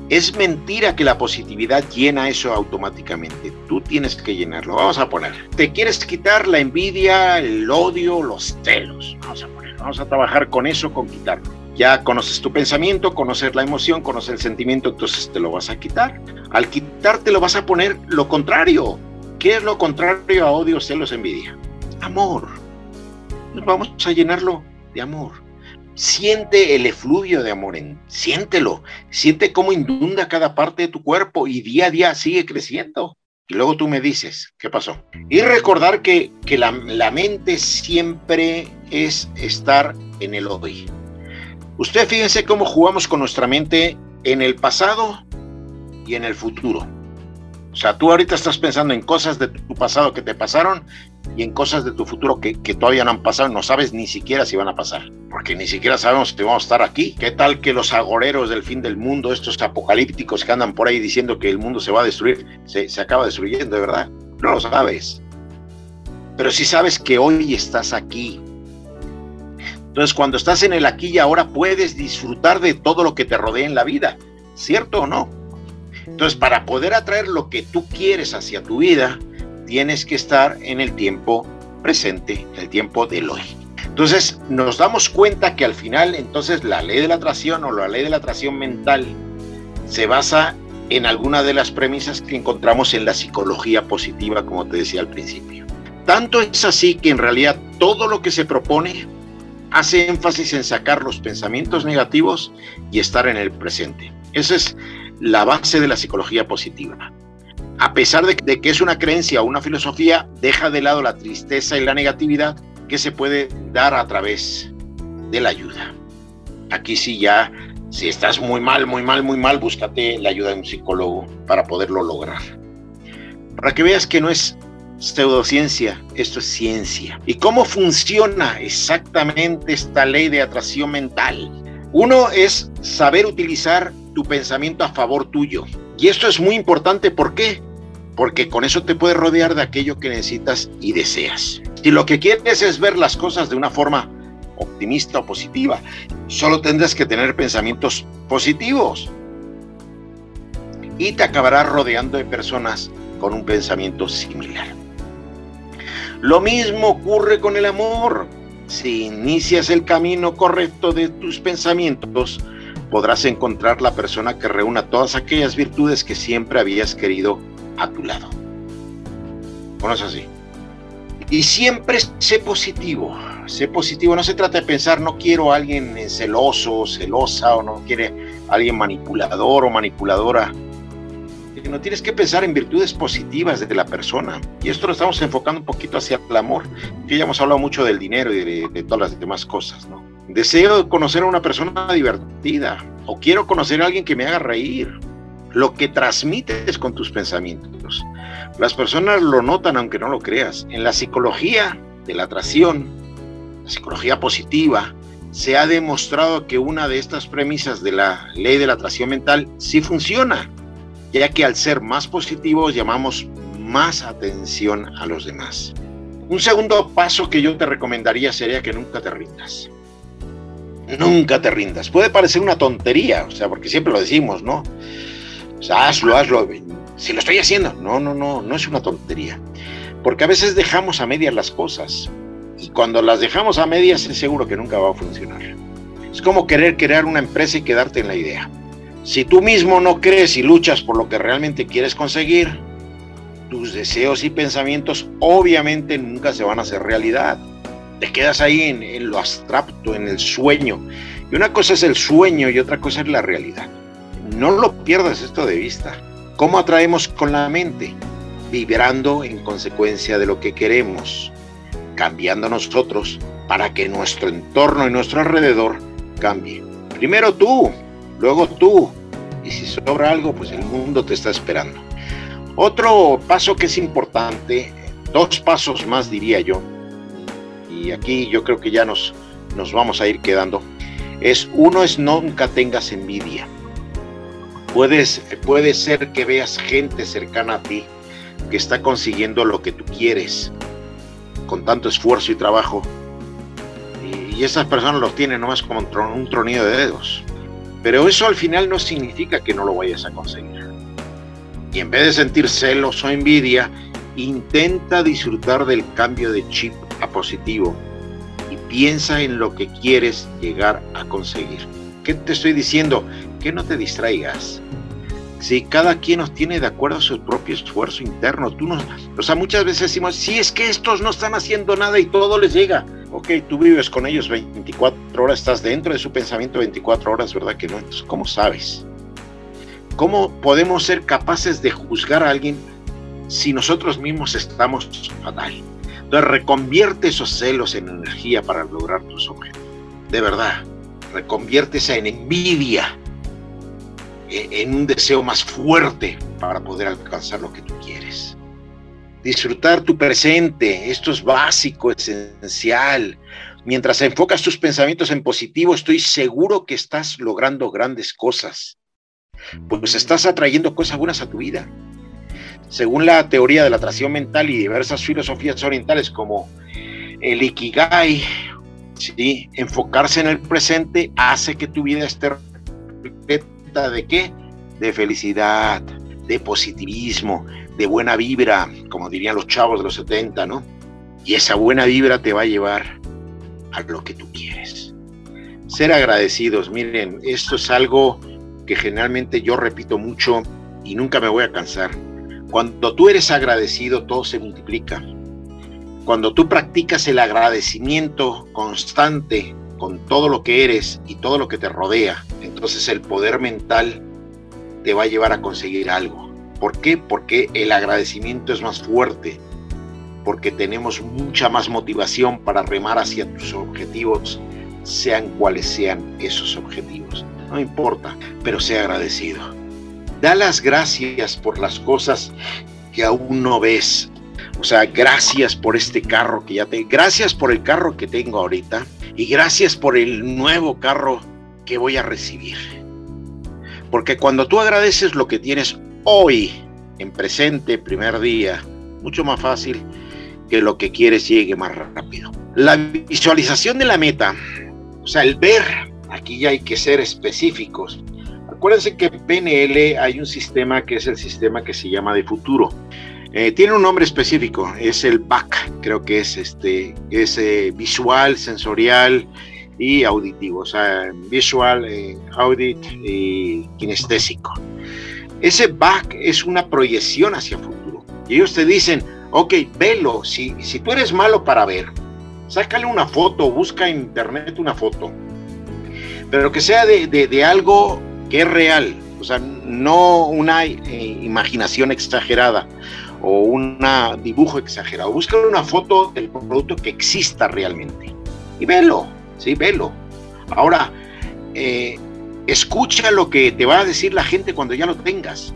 Es mentira que la positividad llena eso automáticamente. Tú tienes que llenarlo. Vamos a poner. Te quieres quitar la envidia, el odio, los celos. Vamos a poner. Vamos a trabajar con eso, con quitarlo. Ya conoces tu pensamiento, conoces la emoción, conoces el sentimiento, entonces te lo vas a quitar. Al quitarte lo vas a poner lo contrario. ¿Qué es lo contrario a odio, celos, envidia? Amor. vamos a llenarlo de amor Siente el efluvio de amor, en, siéntelo, siente cómo inunda cada parte de tu cuerpo y día a día sigue creciendo. Y luego tú me dices, ¿qué pasó? Y recordar que, que la, la mente siempre es estar en el hoy. Usted fíjense cómo jugamos con nuestra mente en el pasado y en el futuro. O sea, tú ahorita estás pensando en cosas de tu pasado que te pasaron y en cosas de tu futuro que, que, todavía no han pasado, no sabes ni siquiera si van a pasar, porque ni siquiera sabemos si vamos a estar aquí. ¿Qué tal que los agoreros del fin del mundo, estos apocalípticos que andan por ahí diciendo que el mundo se va a destruir, se, se acaba destruyendo, de verdad? No lo sabes. Pero si sabes que hoy estás aquí. Entonces, cuando estás en el aquí y ahora, puedes disfrutar de todo lo que te rodea en la vida, ¿cierto o no? Entonces, para poder atraer lo que tú quieres hacia tu vida, tienes que estar en el tiempo presente, el tiempo del hoy. Entonces nos damos cuenta que al final entonces la ley de la atracción o la ley de la atracción mental se basa en alguna de las premisas que encontramos en la psicología positiva, como te decía al principio. Tanto es así que en realidad todo lo que se propone hace énfasis en sacar los pensamientos negativos y estar en el presente. Esa es la base de la psicología positiva a pesar de, que es una creencia o una filosofía, deja de lado la tristeza y la negatividad que se puede dar a través de la ayuda. Aquí sí ya, si estás muy mal, muy mal, muy mal, búscate la ayuda de un psicólogo para poderlo lograr. Para que veas que no es pseudociencia, esto es ciencia. ¿Y cómo funciona exactamente esta ley de atracción mental? Uno es saber utilizar tu pensamiento a favor tuyo. Y esto es muy importante, ¿por qué? porque con eso te puedes rodear de aquello que necesitas y deseas. Si lo que quieres es ver las cosas de una forma optimista o positiva, solo tendrás que tener pensamientos positivos y te acabarás rodeando de personas con un pensamiento similar. Lo mismo ocurre con el amor. Si inicias el camino correcto de tus pensamientos, podrás encontrar la persona que reúna todas aquellas virtudes que siempre habías querido a tu lado. Bueno, es así. Y siempre sé positivo, sé positivo. No se trata de pensar, no quiero a alguien celoso, celosa, o no quiere a alguien manipulador o manipuladora. No tienes que pensar en virtudes positivas de la persona. Y esto lo estamos enfocando un poquito hacia el amor, que ya hemos hablado mucho del dinero y de, de todas las demás cosas, ¿no? Deseo conocer a una persona divertida, o quiero conocer a alguien que me haga reír, lo que transmites con tus pensamientos. Las personas lo notan aunque no lo creas. En la psicología de la atracción, la psicología positiva, se ha demostrado que una de estas premisas de la ley de la atracción mental sí funciona, ya que al ser más positivos llamamos más atención a los demás. Un segundo paso que yo te recomendaría sería que nunca te rindas. Nunca te rindas. Puede parecer una tontería, o sea, porque siempre lo decimos, ¿no? O sea, hazlo, hazlo. Si lo estoy haciendo. No, no, no, no es una tontería. Porque a veces dejamos a medias las cosas. Y cuando las dejamos a medias es seguro que nunca va a funcionar. Es como querer crear una empresa y quedarte en la idea. Si tú mismo no crees y luchas por lo que realmente quieres conseguir, tus deseos y pensamientos obviamente nunca se van a hacer realidad. Te quedas ahí en, lo abstracto, en el sueño. Y una cosa es el sueño y otra cosa es la realidad. No lo pierdas esto de vista. ¿Cómo atraemos con la mente? Vibrando en consecuencia de lo que queremos, cambiando nosotros para que nuestro entorno y nuestro alrededor cambie. Primero tú, luego tú. Y si sobra algo, pues el mundo te está esperando. Otro paso que es importante, dos pasos más diría yo, y aquí yo creo que ya nos, nos vamos a ir quedando, es uno es nunca tengas envidia. Puedes, puede ser que veas gente cercana a ti que está consiguiendo lo que tú quieres con tanto esfuerzo y trabajo. Y, esas personas lo tienen nomás como un, un de dedos. Pero eso al final no significa que no lo vayas a conseguir. Y en vez de sentir celos o envidia, intenta disfrutar del cambio de chip a positivo y piensa en lo que quieres llegar a conseguir. ¿Qué te estoy diciendo? Que no te distraigas. Si cada quien nos tiene de acuerdo a su propio esfuerzo interno, tú no, o sea, muchas veces decimos, si es que estos no están haciendo nada y todo les llega. Ok, tú vives con ellos 24 horas, estás dentro de su pensamiento 24 horas, ¿verdad que no? Entonces, ¿cómo sabes? ¿Cómo podemos ser capaces de juzgar a alguien si nosotros mismos estamos fatal? Entonces, reconvierte esos celos en energía para lograr tus objetivos. De verdad, reconviértese en envidia, e, en un deseo más fuerte para poder alcanzar lo que tú quieres. disfrutar tu presente, esto es básico, esencial. Mientras enfocas tus pensamientos en positivo, estoy seguro que estás logrando grandes cosas, pues estás atrayendo cosas buenas a tu vida. Según la teoría de la atracción mental y diversas filosofías orientales como el Ikigai, enfocarse en el presente hace que tu vida esté repleta de qué? De felicidad, de positivismo, de buena vibra, como dirían los chavos de los 70, ¿no? Y esa buena vibra te va a llevar a lo que tú quieres. Ser agradecidos, miren, esto es algo que generalmente yo repito mucho y nunca me voy a cansar. Cuando tú eres agradecido, todo se multiplica. Cuando tú practicas el agradecimiento constante con todo lo que eres y todo lo que te rodea, entonces el poder mental te va a llevar a conseguir algo. ¿Por qué? Porque el agradecimiento es más fuerte, porque tenemos mucha más motivación para remar hacia tus objetivos, sean cuales sean esos objetivos. No importa, pero sea agradecido. Da las gracias por las cosas que aún no ves. O sea, gracias por este carro que ya te... Gracias por el carro que tengo ahorita y gracias por el nuevo carro que voy a recibir. Porque cuando tú agradeces lo que tienes hoy, en presente, primer día, mucho más fácil que lo que quieres llegue más rápido. La visualización de la meta, o sea, el ver, aquí ya hay que ser específicos. Acuérdense que PNL hay un sistema que es el sistema que se llama de futuro. Eh, tiene un nombre específico, es el BAC, creo que es este, es eh, visual, sensorial y auditivo, o sea, visual, eh, audit y kinestésico. Ese back es una proyección hacia el futuro. Y ellos te dicen, ok, velo, si, si tú eres malo para ver, sácale una foto, busca en internet una foto, pero que sea de, algo que es real, o sea, no una eh, imaginación exagerada o un dibujo exagerado. Busca una foto del producto que exista realmente y velo, sí, velo. Ahora, eh, Escucha lo que te va a decir la gente cuando ya lo tengas.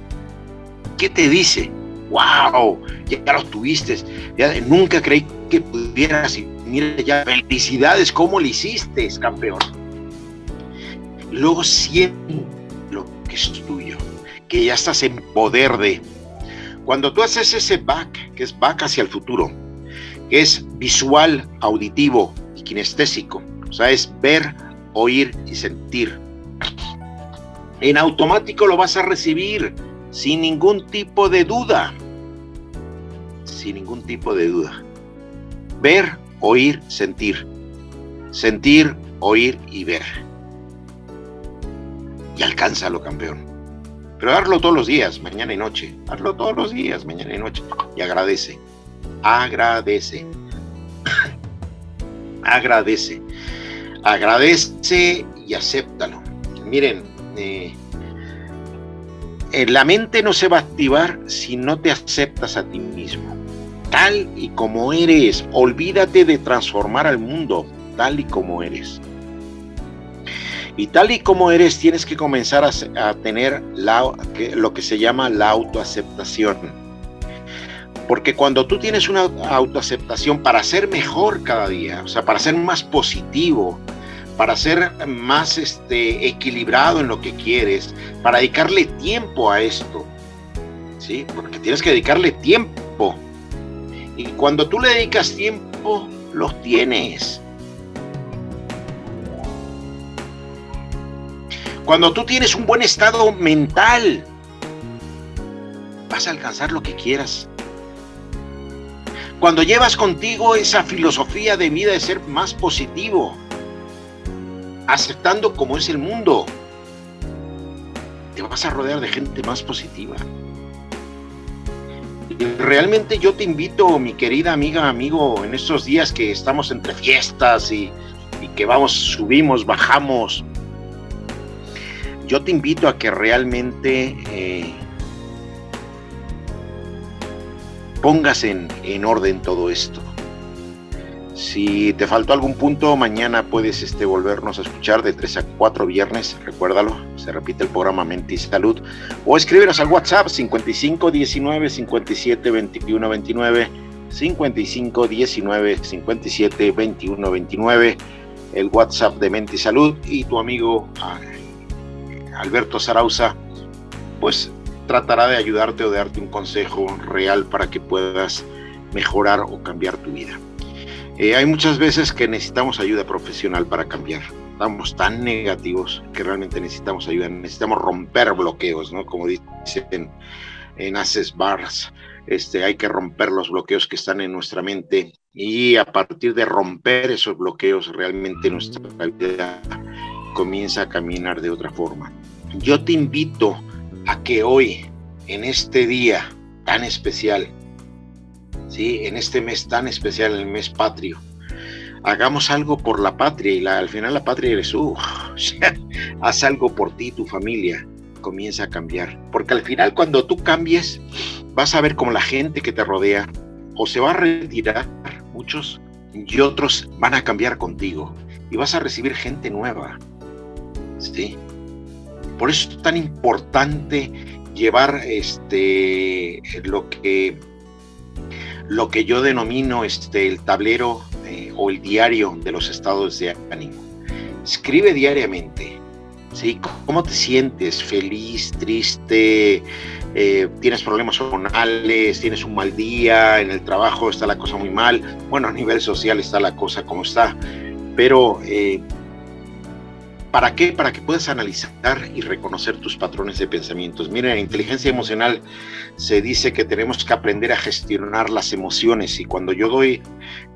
¿Qué te dice? ¡Wow! Ya lo tuviste. Ya, nunca creí que pudieras. Mira ya, felicidades, ¿cómo lo hiciste, campeón? Luego siente es tuyo, que ya estás en poder de. Cuando tú haces ese back, que es back hacia el futuro, que es visual, auditivo y kinestésico, o sea, es ver, oír y sentir en automático lo vas a recibir sin ningún tipo de duda. Sin ningún tipo de duda. Ver, oír, sentir. Sentir, oír y ver. Y alcánzalo, campeón. Pero hazlo todos los días, mañana y noche. Hazlo todos los días, mañana y noche. Y agradece. Agradece. <coughs> agradece. Agradece y acéptalo. Miren, eh, la mente no se va a activar si no te aceptas a ti mismo. Tal y como eres, olvídate de transformar al mundo tal y como eres. Y tal y como eres, tienes que comenzar a, tener lo que se llama la autoaceptación. Porque cuando tú tienes una autoaceptación para ser mejor cada día, o sea, para ser más positivo, para ser más este, equilibrado en lo que quieres, para dedicarle tiempo a esto. ¿Sí? Porque tienes que dedicarle tiempo. Y cuando tú le dedicas tiempo, los tienes. Cuando tú tienes un buen estado mental, vas a alcanzar lo que quieras. Cuando llevas contigo esa filosofía de vida de ser más positivo, aceptando como es el mundo, te vas a rodear de gente más positiva. Y realmente yo te invito, mi querida amiga, amigo, en estos días que estamos entre fiestas y, que vamos, subimos, bajamos, yo te invito a que realmente eh, pongas en, en orden todo esto. Si te faltó algún punto, mañana puedes este, volvernos a escuchar de 3 a 4 viernes, recuérdalo, se repite el programa Mente y Salud, o escríbenos al WhatsApp 55 19 57 21 29, 55 19 57 21 29, el WhatsApp de Mente y Salud, y tu amigo Alberto Zarauza, pues tratará de ayudarte o de darte un consejo real para que puedas mejorar o cambiar tu vida. Eh, hay muchas veces que necesitamos ayuda profesional para cambiar. Estamos tan negativos que realmente necesitamos ayuda. Necesitamos romper bloqueos, ¿no? Como dicen en Access Bars, este, hay que romper los bloqueos que están en nuestra mente y a partir de romper esos bloqueos realmente nuestra vida comienza a caminar de otra forma. Yo te invito a que hoy, en este día tan especial, en este mes tan especial, el mes patrio. Hagamos algo por la patria y la, al final la patria eres tú. <laughs> haz algo por ti, tu familia. Comienza a cambiar. Porque al final cuando tú cambies, vas a ver como la gente que te rodea o se va a retirar, muchos, y otros van a cambiar contigo. Y vas a recibir gente nueva. ¿Sí? Por eso es tan importante llevar este, lo que lo que yo denomino este, el tablero eh, o el diario de los estados de ánimo. Escribe diariamente, ¿sí? ¿Cómo te sientes? ¿Feliz, triste? Eh, ¿Tienes problemas hormonales? ¿Tienes un mal día? ¿En el trabajo está la cosa muy mal? Bueno, a nivel social está la cosa como está. Pero eh, ¿Para qué? Para que puedas analizar y reconocer tus patrones de pensamientos. Miren, en inteligencia emocional se dice que tenemos que aprender a gestionar las emociones y cuando yo doy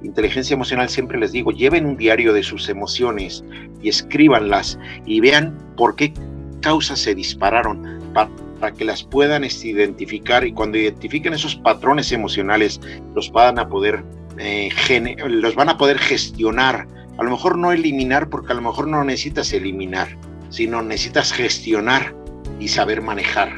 inteligencia emocional siempre les digo, lleven un diario de sus emociones y escríbanlas y vean por qué causas se dispararon para, que las puedan este, identificar y cuando identifiquen esos patrones emocionales los van a poder eh, los van a poder gestionar a lo mejor no eliminar porque a lo mejor no necesitas eliminar, sino necesitas gestionar y saber manejar.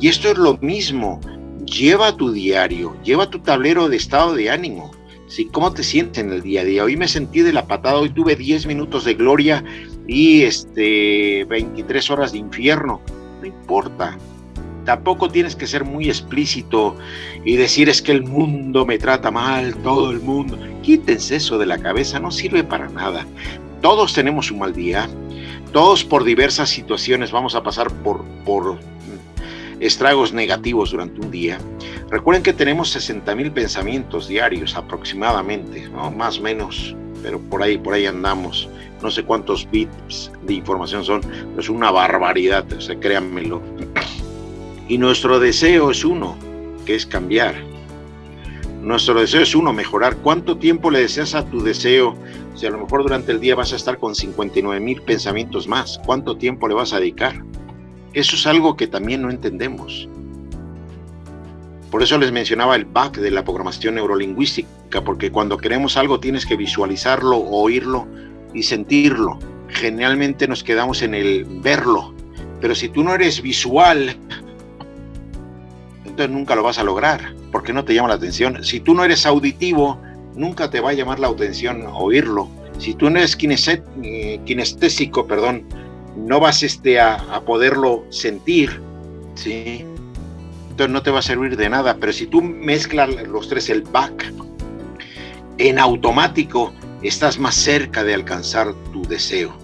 Y esto es lo mismo. Lleva tu diario, lleva tu tablero de estado de ánimo. ¿sí? ¿Cómo te sientes en el día a día? Hoy me sentí de la patada, hoy tuve 10 minutos de gloria y este 23 horas de infierno. No importa. Tampoco tienes que ser muy explícito y decir es que el mundo me trata mal, todo el mundo. Quítense eso de la cabeza, no sirve para nada. Todos tenemos un mal día, todos por diversas situaciones vamos a pasar por, por estragos negativos durante un día. Recuerden que tenemos 60 mil pensamientos diarios aproximadamente, ¿no? más o menos, pero por ahí, por ahí andamos. No sé cuántos bits de información son, es una barbaridad, o créanmelo. Y nuestro deseo es uno, que es cambiar. Nuestro deseo es uno, mejorar. ¿Cuánto tiempo le deseas a tu deseo? Si a lo mejor durante el día vas a estar con 59 mil pensamientos más, ¿cuánto tiempo le vas a dedicar? Eso es algo que también no entendemos. Por eso les mencionaba el back de la programación neurolingüística, porque cuando queremos algo tienes que visualizarlo, oírlo y sentirlo. Generalmente nos quedamos en el verlo, pero si tú no eres visual, nunca lo vas a lograr, porque no te llama la atención. Si tú no eres auditivo, nunca te va a llamar la atención oírlo. Si tú no eres eh, kinestésico, perdón, no vas este, a, a, poderlo sentir. Entonces no te va a servir de nada. Pero si tú mezclas los tres, el back, en automático estás más cerca de alcanzar tu deseo,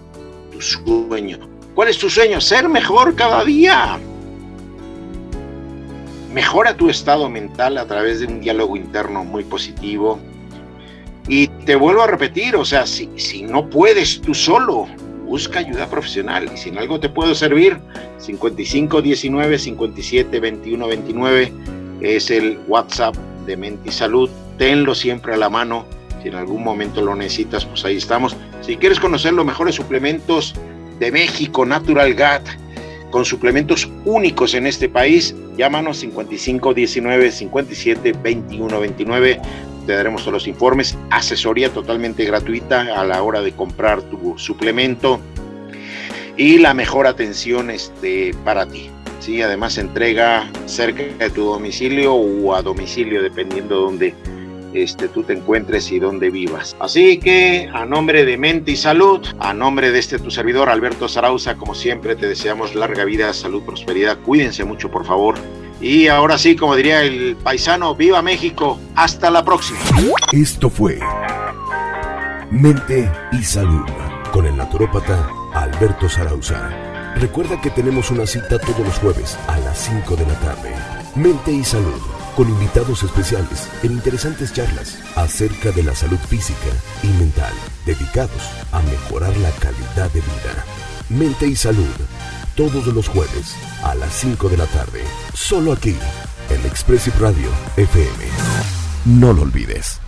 tu sueño. ¿Cuál es tu sueño? Ser mejor cada día. Mejora tu estado mental a través de un diálogo interno muy positivo. Y te vuelvo a repetir, o sea, si, si no puedes tú solo, busca ayuda profesional. Y si en algo te puedo servir, 55 19 57 21 29 es el WhatsApp de Mente y Salud. Tenlo siempre a la mano. Si en algún momento lo necesitas, pues ahí estamos. Si quieres conocer los mejores suplementos de México, Natural Gut, con suplementos únicos en este país, llámanos 55 19 57 21 29. Te daremos todos los informes, asesoría totalmente gratuita a la hora de comprar tu suplemento y la mejor atención este, para ti. ¿sí? Además, entrega cerca de tu domicilio o a domicilio, dependiendo de dónde este, tú te encuentres y donde vivas. Así que a nombre de Mente y Salud, a nombre de este tu servidor Alberto Zarauza, como siempre te deseamos larga vida, salud, prosperidad. Cuídense mucho, por favor. Y ahora sí, como diría el paisano, viva México. Hasta la próxima. Esto fue Mente y Salud con el naturópata Alberto Zarauza. Recuerda que tenemos una cita todos los jueves a las 5 de la tarde. Mente y Salud con invitados especiales en interesantes charlas acerca de la salud física y mental, dedicados a mejorar la calidad de vida. Mente y Salud, todos los jueves a las 5 de la tarde, solo aquí, en Expressive Radio FM. No lo olvides.